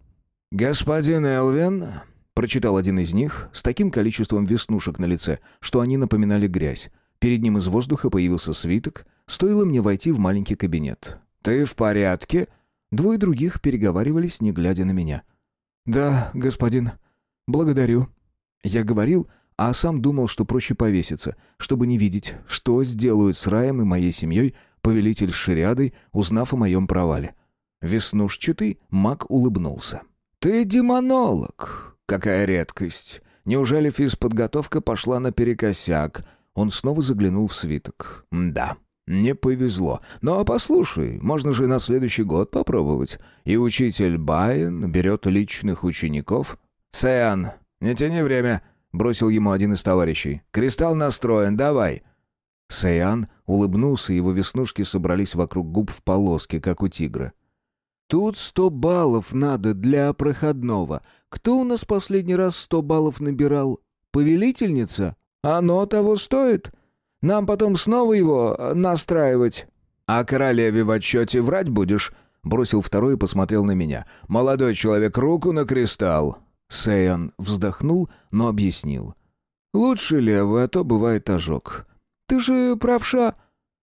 «Господин Элвин», — прочитал один из них с таким количеством веснушек на лице, что они напоминали грязь. Перед ним из воздуха появился свиток, стоило мне войти в маленький кабинет. «Ты в порядке?» Двое других переговаривались, не глядя на меня. «Да, господин. Благодарю». Я говорил, а сам думал, что проще повеситься, чтобы не видеть, что сделают с Раем и моей семьей повелитель с Шириадой, узнав о моем провале. Веснушчатый маг улыбнулся. «Ты демонолог! Какая редкость! Неужели физподготовка пошла наперекосяк?» Он снова заглянул в свиток. «Да, не повезло. Но послушай, можно же на следующий год попробовать. И учитель Байен берет личных учеников». «Сэан, не тяни время!» — бросил ему один из товарищей. «Кристалл настроен, давай!» Сэян улыбнулся, его веснушки собрались вокруг губ в полоске, как у тигра. Тут сто баллов надо для проходного. Кто у нас последний раз сто баллов набирал? Повелительница? Оно того стоит. Нам потом снова его э, настраивать. А королеве в отчете врать будешь? Бросил второй и посмотрел на меня. Молодой человек, руку на кристалл. Сэйон вздохнул, но объяснил. «Лучше левый, а то бывает ожог. Ты же правша...»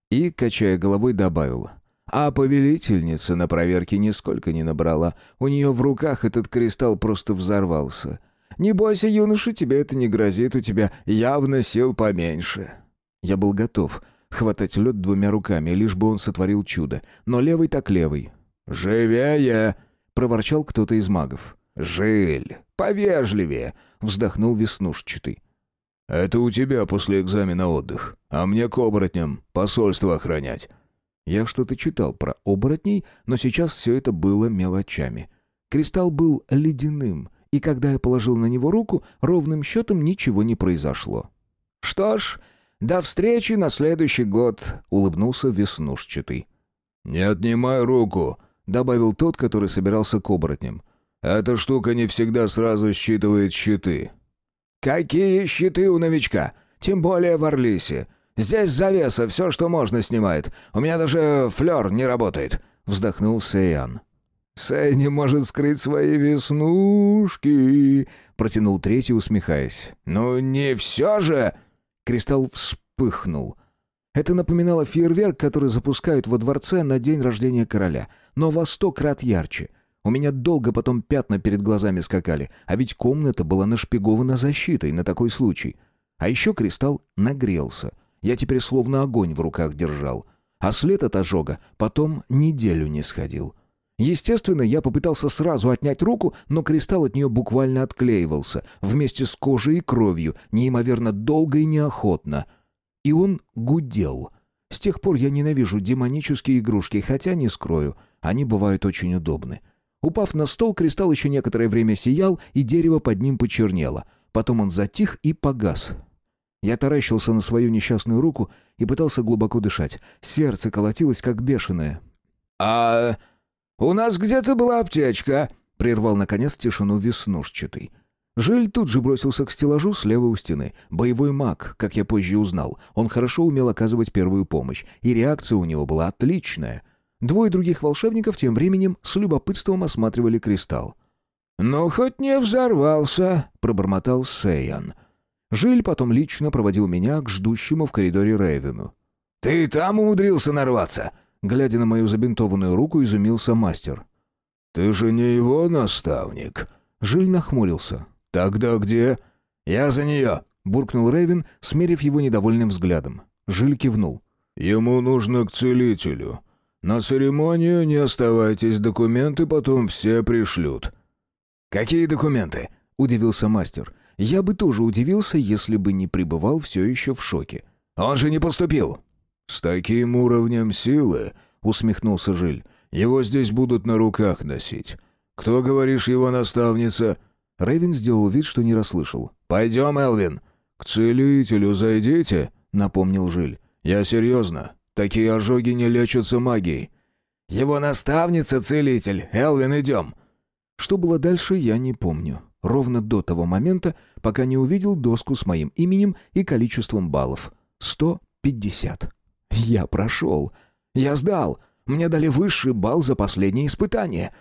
И, качая головой, добавил. А повелительница на проверке нисколько не набрала. У нее в руках этот кристалл просто взорвался. «Не бойся, юноша, тебе это не грозит, у тебя явно сил поменьше». Я был готов хватать лед двумя руками, лишь бы он сотворил чудо. Но левый так левый. «Живее!» — проворчал кто-то из магов. «Жиль, повежливее!» — вздохнул веснушчатый. «Это у тебя после экзамена отдых, а мне к оборотням посольство охранять». Я что-то читал про оборотней, но сейчас все это было мелочами. Кристалл был ледяным, и когда я положил на него руку, ровным счетом ничего не произошло. «Что ж, до встречи на следующий год», — улыбнулся веснушчатый. «Не отнимай руку», — добавил тот, который собирался к оборотням. «Эта штука не всегда сразу считывает щиты». «Какие щиты у новичка? Тем более в Орлисе. Здесь завеса, все, что можно, снимает. У меня даже флер не работает», — вздохнул Сэйян. «Сэй не может скрыть свои веснушки», — протянул третий, усмехаясь. «Ну не все же!» Кристалл вспыхнул. Это напоминало фейерверк, который запускают во дворце на день рождения короля, но во сто крат ярче. У меня долго потом пятна перед глазами скакали, а ведь комната была нашпигована защитой на такой случай. А еще кристалл нагрелся. Я теперь словно огонь в руках держал. А след от ожога потом неделю не сходил. Естественно, я попытался сразу отнять руку, но кристалл от нее буквально отклеивался, вместе с кожей и кровью, неимоверно долго и неохотно. И он гудел. С тех пор я ненавижу демонические игрушки, хотя, не скрою, они бывают очень удобны. Упав на стол, кристалл еще некоторое время сиял, и дерево под ним почернело. Потом он затих и погас. Я таращился на свою несчастную руку и пытался глубоко дышать. Сердце колотилось, как бешеное. «А «У нас где-то была аптечка», — прервал, наконец, тишину веснушчатый. Жиль тут же бросился к стеллажу слева у стены. Боевой маг, как я позже узнал. Он хорошо умел оказывать первую помощь, и реакция у него была отличная. Двое других волшебников тем временем с любопытством осматривали кристалл. «Ну, хоть не взорвался», — пробормотал Сейян. Жиль потом лично проводил меня к ждущему в коридоре Рейвену. «Ты там умудрился нарваться?» Глядя на мою забинтованную руку, изумился мастер. «Ты же не его наставник?» Жиль нахмурился. «Тогда где?» «Я за нее!» — буркнул Рейвен, смерив его недовольным взглядом. Жиль кивнул. «Ему нужно к целителю. На церемонию не оставайтесь, документы потом все пришлют». «Какие документы?» — удивился мастер. «Я бы тоже удивился, если бы не пребывал все еще в шоке. Он же не поступил!» «С таким уровнем силы», — усмехнулся Жиль, — «его здесь будут на руках носить. Кто, говоришь, его наставница?» Рэйвен сделал вид, что не расслышал. «Пойдем, Элвин». «К целителю зайдите», — напомнил Жиль. «Я серьезно. Такие ожоги не лечатся магией». «Его наставница — целитель. Элвин, идем». Что было дальше, я не помню. Ровно до того момента, пока не увидел доску с моим именем и количеством баллов. Сто пятьдесят. Я прошел. Я сдал. Мне дали высший балл за последнее испытание.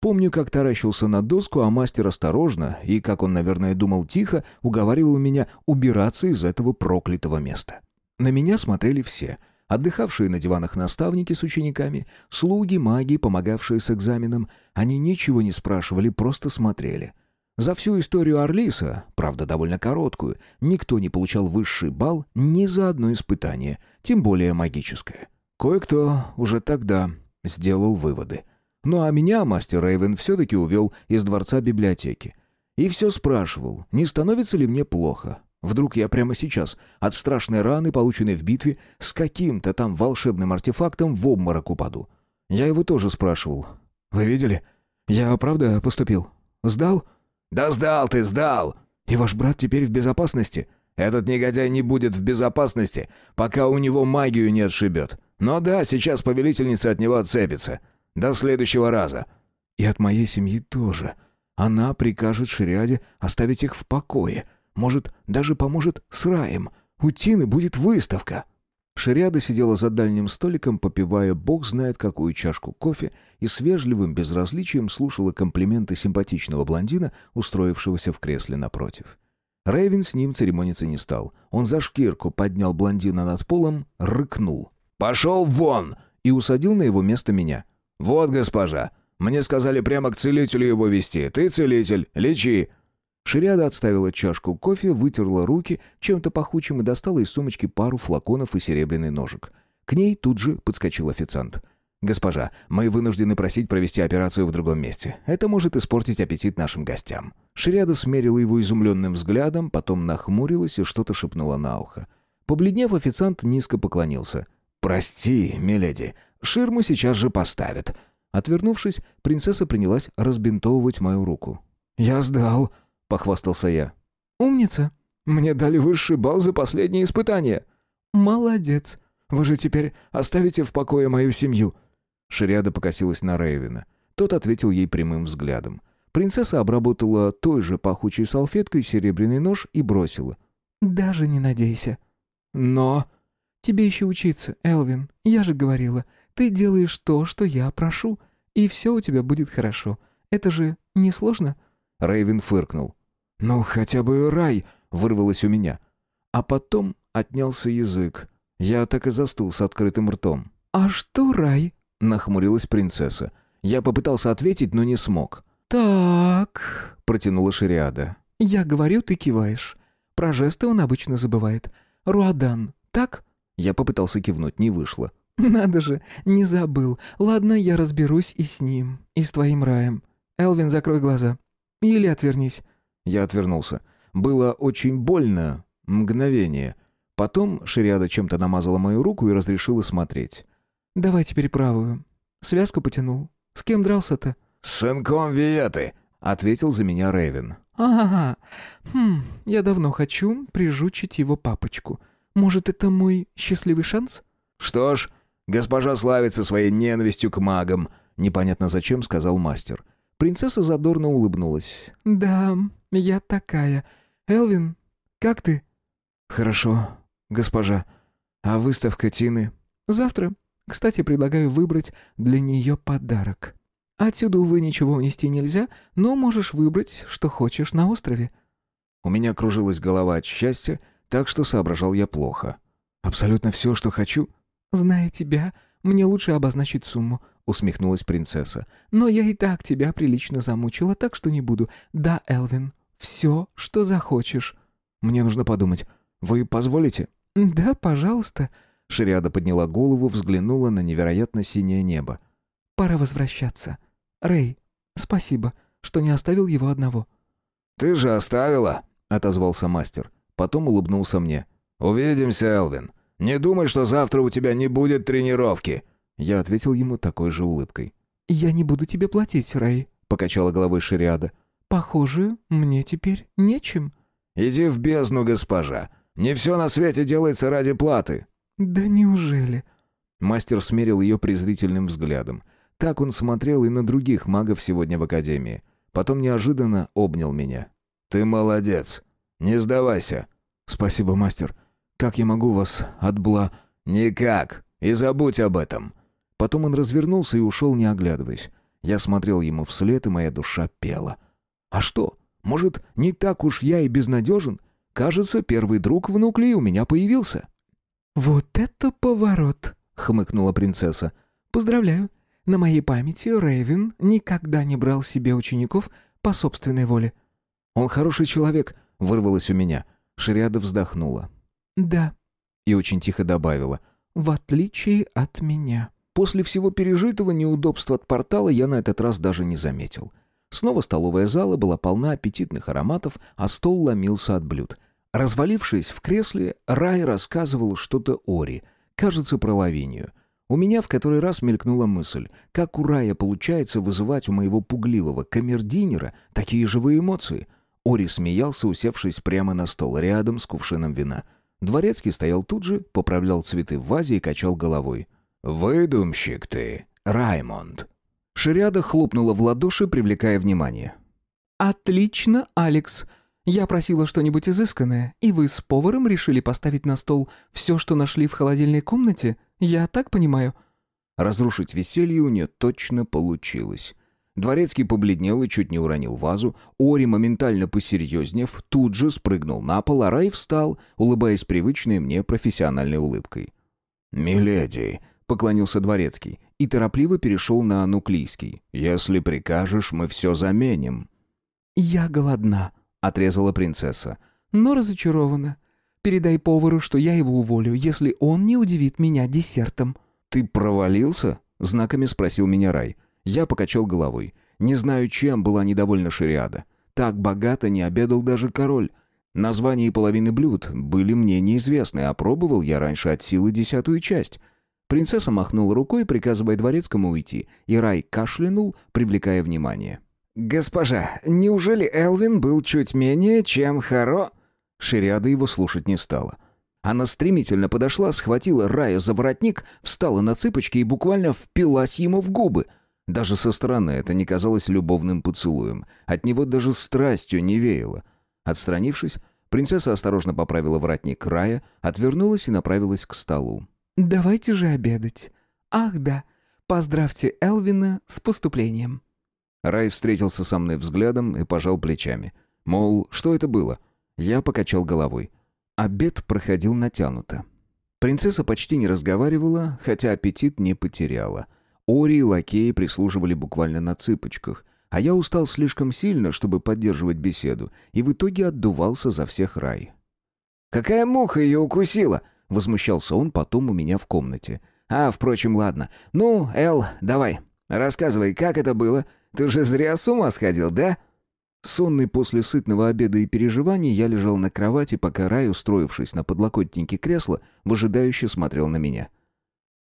Помню, как таращился на доску, а мастер осторожно и, как он, наверное, думал тихо, уговаривал меня убираться из этого проклятого места. На меня смотрели все. Отдыхавшие на диванах наставники с учениками, слуги, маги, помогавшие с экзаменом. Они ничего не спрашивали, просто смотрели. За всю историю Орлиса, правда довольно короткую, никто не получал высший балл ни за одно испытание, тем более магическое. Кое-кто уже тогда сделал выводы. Ну а меня мастер Рейвен все-таки увел из дворца библиотеки. И все спрашивал, не становится ли мне плохо. Вдруг я прямо сейчас от страшной раны, полученной в битве, с каким-то там волшебным артефактом в обморок упаду. Я его тоже спрашивал. «Вы видели? Я правда поступил? Сдал?» «Да сдал ты, сдал!» «И ваш брат теперь в безопасности?» «Этот негодяй не будет в безопасности, пока у него магию не отшибет. Но да, сейчас повелительница от него отцепится. До следующего раза». «И от моей семьи тоже. Она прикажет Шириаде оставить их в покое. Может, даже поможет с Раем. У Тины будет выставка». Шариада сидела за дальним столиком, попивая бог знает какую чашку кофе, и с вежливым безразличием слушала комплименты симпатичного блондина, устроившегося в кресле напротив. Рэйвен с ним церемониться не стал. Он за шкирку поднял блондина над полом, рыкнул. «Пошел вон!» и усадил на его место меня. «Вот, госпожа, мне сказали прямо к целителю его вести. Ты целитель, лечи!» Шириада отставила чашку кофе, вытерла руки чем-то пахучим и достала из сумочки пару флаконов и серебряный ножик. К ней тут же подскочил официант. «Госпожа, мы вынуждены просить провести операцию в другом месте. Это может испортить аппетит нашим гостям». Шриада смерила его изумленным взглядом, потом нахмурилась и что-то шепнула на ухо. Побледнев, официант низко поклонился. «Прости, миледи, ширму сейчас же поставят». Отвернувшись, принцесса принялась разбинтовывать мою руку. «Я сдал», — похвастался я. «Умница. Мне дали высший балл за последнее испытание». «Молодец. Вы же теперь оставите в покое мою семью». Шриада покосилась на Рейвена. Тот ответил ей прямым взглядом. Принцесса обработала той же пахучей салфеткой серебряный нож и бросила. «Даже не надейся». «Но...» «Тебе еще учиться, Элвин. Я же говорила, ты делаешь то, что я прошу, и все у тебя будет хорошо. Это же несложно?» Рейвен фыркнул. «Ну, хотя бы рай!» — вырвалось у меня. А потом отнялся язык. Я так и застыл с открытым ртом. «А что рай?» — нахмурилась принцесса. Я попытался ответить, но не смог. «Так...» — протянула Шириада. «Я говорю, ты киваешь. Про жесты он обычно забывает. Руадан, так?» Я попытался кивнуть, не вышло. «Надо же, не забыл. Ладно, я разберусь и с ним, и с твоим раем. Элвин, закрой глаза. Или отвернись». Я отвернулся. Было очень больно. Мгновение. Потом Шириада чем-то намазала мою руку и разрешила смотреть. «Давай теперь правую. Связку потянул. С кем дрался-то?» «С сынком Виеты», — ответил за меня Рейвен. «Ага. Хм, я давно хочу прижучить его папочку. Может, это мой счастливый шанс?» «Что ж, госпожа славится своей ненавистью к магам», — непонятно зачем сказал мастер. Принцесса задорно улыбнулась. «Да, я такая. Элвин, как ты?» «Хорошо, госпожа. А выставка Тины?» «Завтра. Кстати, предлагаю выбрать для нее подарок. Отсюда, увы, ничего унести нельзя, но можешь выбрать, что хочешь на острове». У меня кружилась голова от счастья, так что соображал я плохо. «Абсолютно все, что хочу?» «Зная тебя, мне лучше обозначить сумму», — усмехнулась принцесса. «Но я и так тебя прилично замучила, так что не буду. Да, Элвин, все, что захочешь». «Мне нужно подумать. Вы позволите?» «Да, пожалуйста». Шариада подняла голову, взглянула на невероятно синее небо. «Пора возвращаться. Рэй, спасибо, что не оставил его одного». «Ты же оставила», — отозвался мастер. Потом улыбнулся мне. «Увидимся, Элвин. Не думай, что завтра у тебя не будет тренировки». Я ответил ему такой же улыбкой. «Я не буду тебе платить, Рэй», — покачала головой Шариада. «Похоже, мне теперь нечем». «Иди в бездну, госпожа. Не все на свете делается ради платы». «Да неужели?» Мастер смерил ее презрительным взглядом. Так он смотрел и на других магов сегодня в академии. Потом неожиданно обнял меня. «Ты молодец. Не сдавайся». «Спасибо, мастер. Как я могу вас отбла...» «Никак. И забудь об этом». Потом он развернулся и ушел, не оглядываясь. Я смотрел ему вслед, и моя душа пела. «А что? Может, не так уж я и безнадежен? Кажется, первый друг в нуклеи у меня появился». «Вот это поворот!» — хмыкнула принцесса. «Поздравляю. На моей памяти Рейвен никогда не брал себе учеников по собственной воле». «Он хороший человек», — вырвалось у меня. Шриада вздохнула. «Да». И очень тихо добавила. «В отличие от меня». После всего пережитого неудобства от портала я на этот раз даже не заметил. Снова столовая зала была полна аппетитных ароматов, а стол ломился от блюд. Развалившись в кресле, Рай рассказывал что-то Ори, кажется, про Лавинию. У меня в который раз мелькнула мысль, как у Рая получается вызывать у моего пугливого камердинера такие живые эмоции. Ори смеялся, усевшись прямо на стол, рядом с кувшином вина. Дворецкий стоял тут же, поправлял цветы в вазе и качал головой. «Выдумщик ты, Раймонд!» Шириада хлопнула в ладоши, привлекая внимание. «Отлично, Алекс. Я просила что-нибудь изысканное, и вы с поваром решили поставить на стол все, что нашли в холодильной комнате? Я так понимаю?» Разрушить веселье у нее точно получилось. Дворецкий побледнел и чуть не уронил вазу. Ори, моментально посерьезнев, тут же спрыгнул на пол, а Рай встал, улыбаясь привычной мне профессиональной улыбкой. «Миледи», — поклонился Дворецкий и торопливо перешел на нуклийский. «Если прикажешь, мы все заменим». «Я голодна», — отрезала принцесса. «Но разочарована. Передай повару, что я его уволю, если он не удивит меня десертом». «Ты провалился?» знаками спросил меня Рай. Я покачал головой. Не знаю, чем была недовольна Шариада. Так богато не обедал даже король. Названия и половины блюд были мне неизвестны, а пробовал я раньше от силы десятую часть. Принцесса махнула рукой, приказывая дворецкому уйти, и Рай кашлянул, привлекая внимание. «Госпожа, неужели Элвин был чуть менее, чем Харо?» Шириада его слушать не стала. Она стремительно подошла, схватила Рая за воротник, встала на цыпочки и буквально впилась ему в губы. Даже со стороны это не казалось любовным поцелуем. От него даже страстью не веяло. Отстранившись, принцесса осторожно поправила воротник Рая, отвернулась и направилась к столу. «Давайте же обедать. Ах да, поздравьте Элвина с поступлением». Рай встретился со мной взглядом и пожал плечами. Мол, что это было? Я покачал головой. Обед проходил натянуто. Принцесса почти не разговаривала, хотя аппетит не потеряла. Ори и лакеи прислуживали буквально на цыпочках, а я устал слишком сильно, чтобы поддерживать беседу, и в итоге отдувался за всех рай. «Какая муха ее укусила?» — возмущался он потом у меня в комнате. «А, впрочем, ладно. Ну, Эл, давай, рассказывай, как это было? Ты же зря с ума сходил, да?» Сонный после сытного обеда и переживаний, я лежал на кровати, пока Рай, устроившись на подлокотнике кресла, выжидающе смотрел на меня.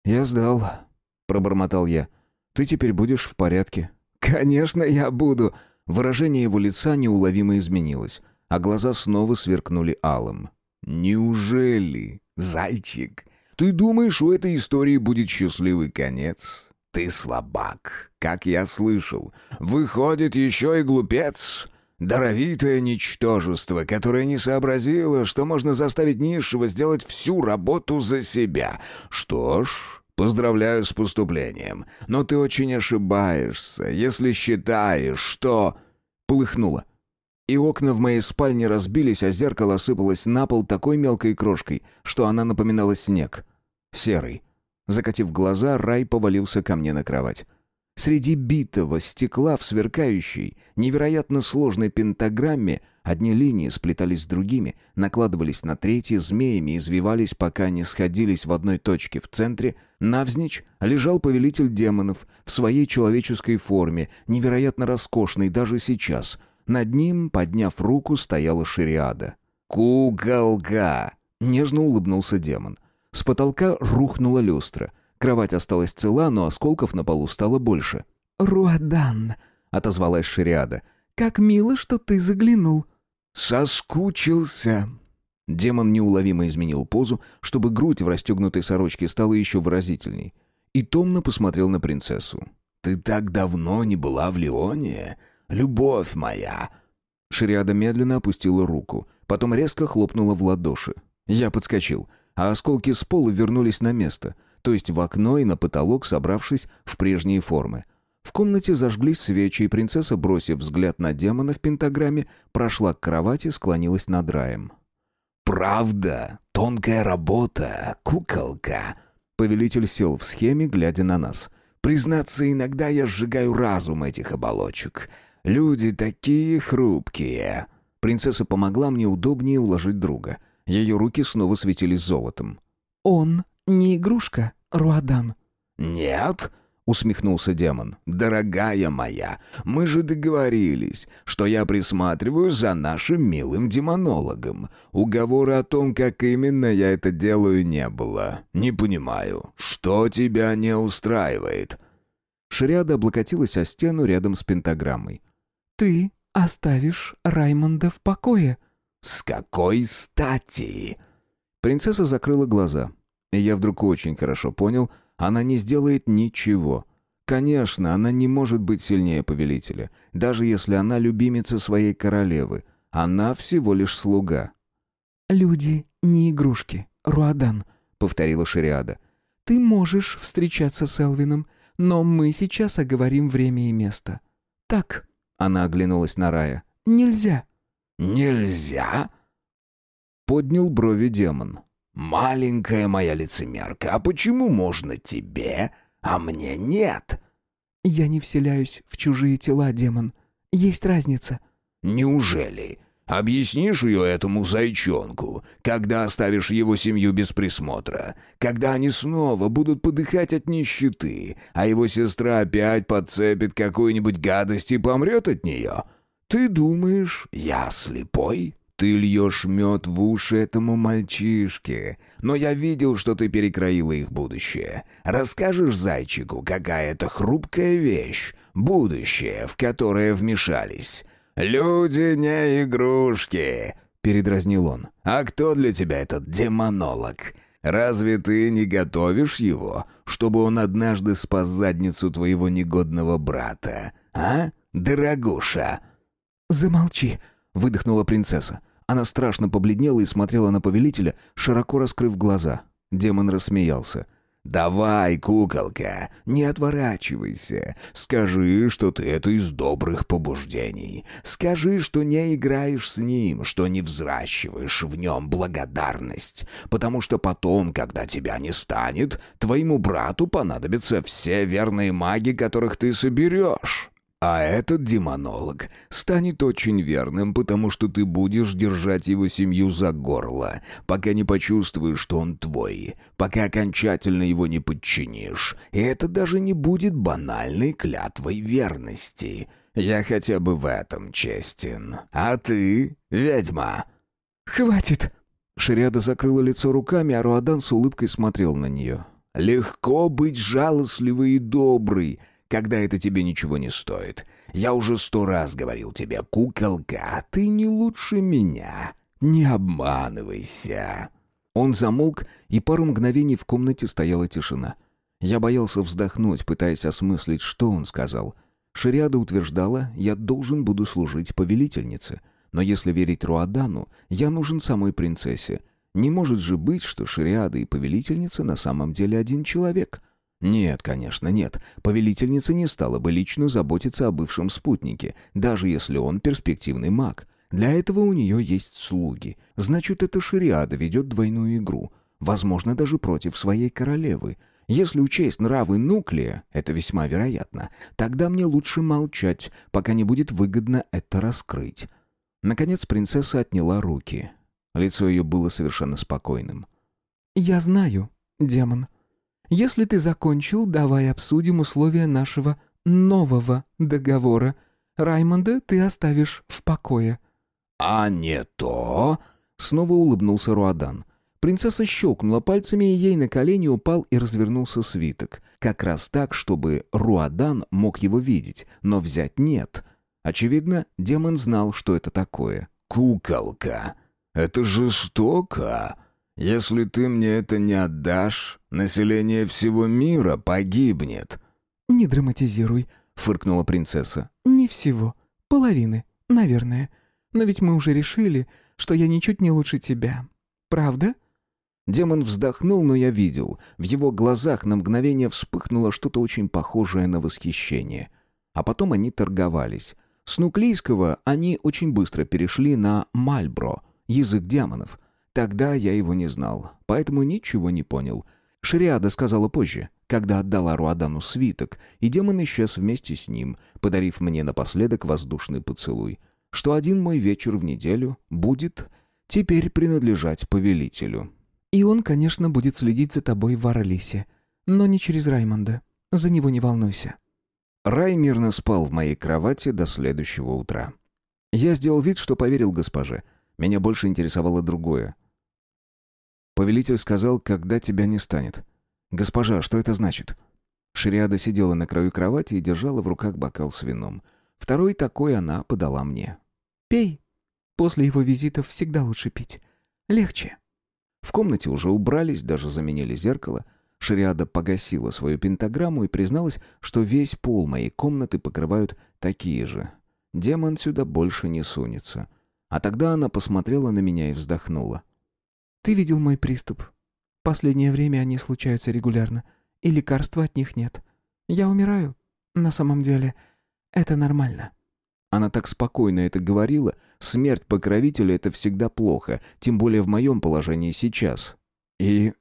«Я сдал», — пробормотал я. «Ты теперь будешь в порядке». «Конечно, я буду!» Выражение его лица неуловимо изменилось, а глаза снова сверкнули алым. «Неужели, зайчик, ты думаешь, у этой истории будет счастливый конец? Ты слабак, как я слышал. Выходит, еще и глупец. Даровитое ничтожество, которое не сообразило, что можно заставить низшего сделать всю работу за себя. Что ж, Поздравляю с поступлением. Но ты очень ошибаешься, если считаешь, что...» Полыхнуло. И окна в моей спальне разбились, а зеркало осыпалось на пол такой мелкой крошкой, что она напоминала снег. Серый. Закатив глаза, Рай повалился ко мне на кровать. Среди битого стекла в сверкающей, невероятно сложной пентаграмме одни линии сплетались с другими, накладывались на третьи, змеями извивались, пока не сходились в одной точке в центре. Навзничь лежал повелитель демонов в своей человеческой форме, невероятно роскошный даже сейчас. Над ним, подняв руку, стояла шариада. «Куколка!» — нежно улыбнулся демон. С потолка рухнула люстра — Кровать осталась цела, но осколков на полу стало больше. «Руадан», — отозвалась Шариада, — «как мило, что ты заглянул». «Соскучился». Демон неуловимо изменил позу, чтобы грудь в расстегнутой сорочке стала еще выразительней. И томно посмотрел на принцессу. «Ты так давно не была в Леоне, любовь моя!» Шариада медленно опустила руку, потом резко хлопнула в ладоши. Я подскочил, а осколки с пола вернулись на место — то есть в окно и на потолок, собравшись в прежние формы. В комнате зажглись свечи, и принцесса, бросив взгляд на демона в пентаграмме, прошла к кровати, склонилась над раем. «Правда, тонкая работа, куколка!» Повелитель сел в схеме, глядя на нас. «Признаться, иногда я сжигаю разум этих оболочек. Люди такие хрупкие!» Принцесса помогла мне удобнее уложить друга. Ее руки снова светились золотом. «Он не игрушка, Руадан». «Нет», — усмехнулся демон. «Дорогая моя, мы же договорились, что я присматриваю за нашим милым демонологом. Уговора о том, как именно я это делаю, не было. Не понимаю, что тебя не устраивает?» Шриада облокотилась о стену рядом с пентаграммой. «Ты оставишь Раймонда в покое?» «С какой стати?» Принцесса закрыла глаза. И я вдруг очень хорошо понял, она не сделает ничего. Конечно, она не может быть сильнее повелителя, даже если она любимица своей королевы. Она всего лишь слуга. «Люди не игрушки, Руадан», — повторила Шариада. «Ты можешь встречаться с Элвином, но мы сейчас оговорим время и место. Так...» — она оглянулась на Рая. «Нельзя». «Нельзя?» — поднял брови демон. «Маленькая моя лицемерка, а почему можно тебе, а мне нет?» «Я не вселяюсь в чужие тела, демон. Есть разница». «Неужели? Объяснишь ее этому зайчонку, когда оставишь его семью без присмотра, когда они снова будут подыхать от нищеты, а его сестра опять подцепит какую-нибудь гадость и помрет от нее? Ты думаешь, я слепой? Ты льешь мед в уши этому мальчишке, но я видел, что ты перекроила их будущее. Расскажешь зайчику, какая это хрупкая вещь, будущее, в которое вмешались». «Люди не игрушки», — передразнил он. «А кто для тебя этот демонолог? Разве ты не готовишь его, чтобы он однажды спас задницу твоего негодного брата? А, дорогуша?» «Замолчи», — выдохнула принцесса. Она страшно побледнела и смотрела на повелителя, широко раскрыв глаза. Демон рассмеялся. «Давай, куколка, не отворачивайся. Скажи, что ты это из добрых побуждений. Скажи, что не играешь с ним, что не взращиваешь в нем благодарность. Потому что потом, когда тебя не станет, твоему брату понадобятся все верные маги, которых ты соберешь». А этот демонолог станет очень верным, потому что ты будешь держать его семью за горло, пока не почувствуешь, что он твой, пока окончательно его не подчинишь. И это даже не будет банальной клятвой верности. Я хотя бы в этом честен. А ты, ведьма?» «Хватит!» Шариада закрыла лицо руками, а Руадан с улыбкой смотрел на нее. «Легко быть жалостливой и доброй», когда это тебе ничего не стоит. Я уже сто раз говорил тебе, куколка, ты не лучше меня. Не обманывайся». Он замолк, и пару мгновений в комнате стояла тишина. Я боялся вздохнуть, пытаясь осмыслить, что он сказал. Шариада утверждала, я должен буду служить повелительнице. Но если верить Руадану, я нужен самой принцессе. Не может же быть, что Шариада и повелительница на самом деле один человек. Нет, конечно, нет. Повелительница не стала бы лично заботиться о бывшем спутнике, даже если он перспективный маг. Для этого у нее есть слуги. Значит, эта шариада ведет двойную игру. Возможно, даже против своей королевы. Если учесть нравы Нуклея, это весьма вероятно, тогда мне лучше молчать, пока не будет выгодно это раскрыть. Наконец принцесса отняла руки. Лицо ее было совершенно спокойным. «Я знаю, демон», если ты закончил, давай обсудим условия нашего нового договора. Раймонда ты оставишь в покое». «А не то...» — снова улыбнулся Руадан. Принцесса щелкнула пальцами, и ей на колени упал и развернулся свиток. Как раз так, чтобы Руадан мог его видеть, но взять нет. Очевидно, демон знал, что это такое. «Куколка, это жестоко!» Если ты мне это не отдашь, население всего мира погибнет». «Не драматизируй», — фыркнула принцесса. «Не всего. Половины, наверное. Но ведь мы уже решили, что я ничуть не лучше тебя. Правда?» Демон вздохнул, но я видел. В его глазах на мгновение вспыхнуло что-то очень похожее на восхищение. А потом они торговались. С нуклейского они очень быстро перешли на мальбро, язык демонов — Тогда я его не знал, поэтому ничего не понял. Шариада сказала позже, когда отдала Руадану свиток, и демон исчез вместе с ним, подарив мне напоследок воздушный поцелуй, что один мой вечер в неделю будет теперь принадлежать повелителю. И он, конечно, будет следить за тобой в Аралисе, но не через Раймонда. За него не волнуйся. Рай мирно спал в моей кровати до следующего утра. Я сделал вид, что поверил госпоже — меня больше интересовало другое. Повелитель сказал, когда тебя не станет. Госпожа, что это значит? Шириада сидела на краю кровати и держала в руках бокал с вином. Второй такой она подала мне. «Пей. После его визитов всегда лучше пить. Легче». В комнате уже убрались, даже заменили зеркало. Шариада погасила свою пентаграмму и призналась, что весь пол моей комнаты покрывают такие же. Демон сюда больше не сунется. А тогда она посмотрела на меня и вздохнула. «Ты видел мой приступ. Последнее время они случаются регулярно, и лекарства от них нет. Я умираю. На самом деле, это нормально». Она так спокойно это говорила. Смерть покровителя — это всегда плохо, тем более в моем положении сейчас. «И...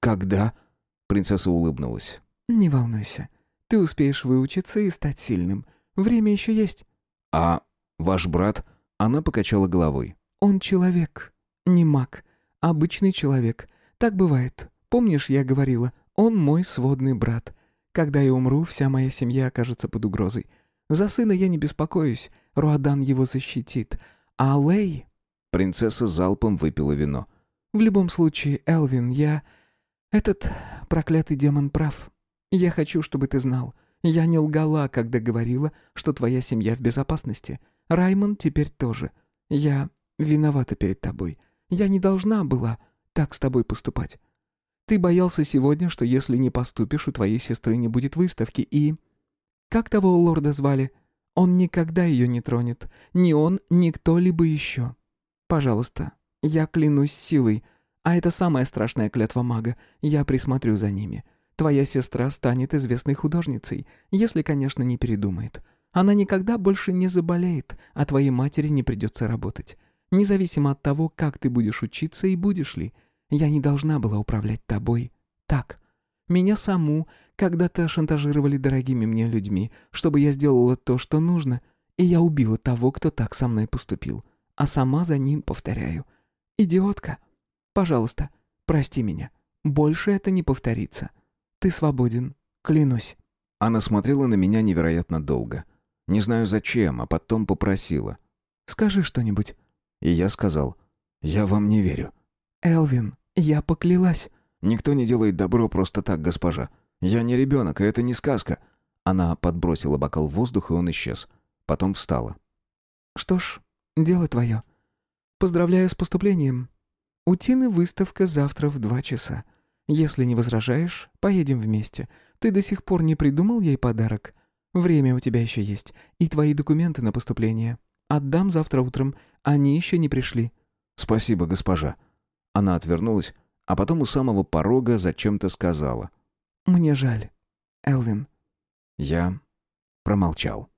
когда?» — принцесса улыбнулась. «Не волнуйся. Ты успеешь выучиться и стать сильным. Время еще есть». «А ваш брат?» Она покачала головой. «Он человек, не маг, обычный человек. Так бывает. Помнишь, я говорила, он мой сводный брат. Когда я умру, вся моя семья окажется под угрозой. За сына я не беспокоюсь, Руадан его защитит. А Лей...» Принцесса залпом выпила вино. «В любом случае, Элвин, я... Этот проклятый демон прав. Я хочу, чтобы ты знал. Я не лгала, когда говорила, что твоя семья в безопасности. Раймонд теперь тоже. Я виновата перед тобой. Я не должна была так с тобой поступать. Ты боялся сегодня, что если не поступишь, у твоей сестры не будет выставки, и... Как того лорда звали? Он никогда ее не тронет. Ни он, ни кто-либо еще. Пожалуйста, я клянусь силой, а это самая страшная клятва мага. Я присмотрю за ними. Твоя сестра станет известной художницей, если, конечно, не передумает. Она никогда больше не заболеет, а твоей матери не придется работать. Независимо от того, как ты будешь учиться и будешь ли. Я не должна была управлять тобой. Так. Меня саму когда-то шантажировали дорогими мне людьми, чтобы я сделала то, что нужно, и я убила того, кто так со мной поступил. А сама за ним повторяю. Идиотка. Пожалуйста, прости меня. Больше это не повторится. Ты свободен, клянусь». Она смотрела на меня невероятно долго. Не знаю зачем, а потом попросила. «Скажи что-нибудь». И я сказал, «Я вам не верю». «Элвин, я поклялась». «Никто не делает добро просто так, госпожа. Я не ребенок, и это не сказка». Она подбросила бокал в воздух, и он исчез. Потом встала. «Что ж, дело твое. Поздравляю с поступлением. У Тины выставка завтра в два часа. Если не возражаешь, поедем вместе. Ты до сих пор не придумал ей подарок? Время у тебя еще есть. И твои документы на поступление. Отдам завтра утром. Они еще не пришли». «Спасибо, госпожа». Она отвернулась, а потом у самого порога зачем-то сказала. «Мне жаль, Элвин». Я промолчал.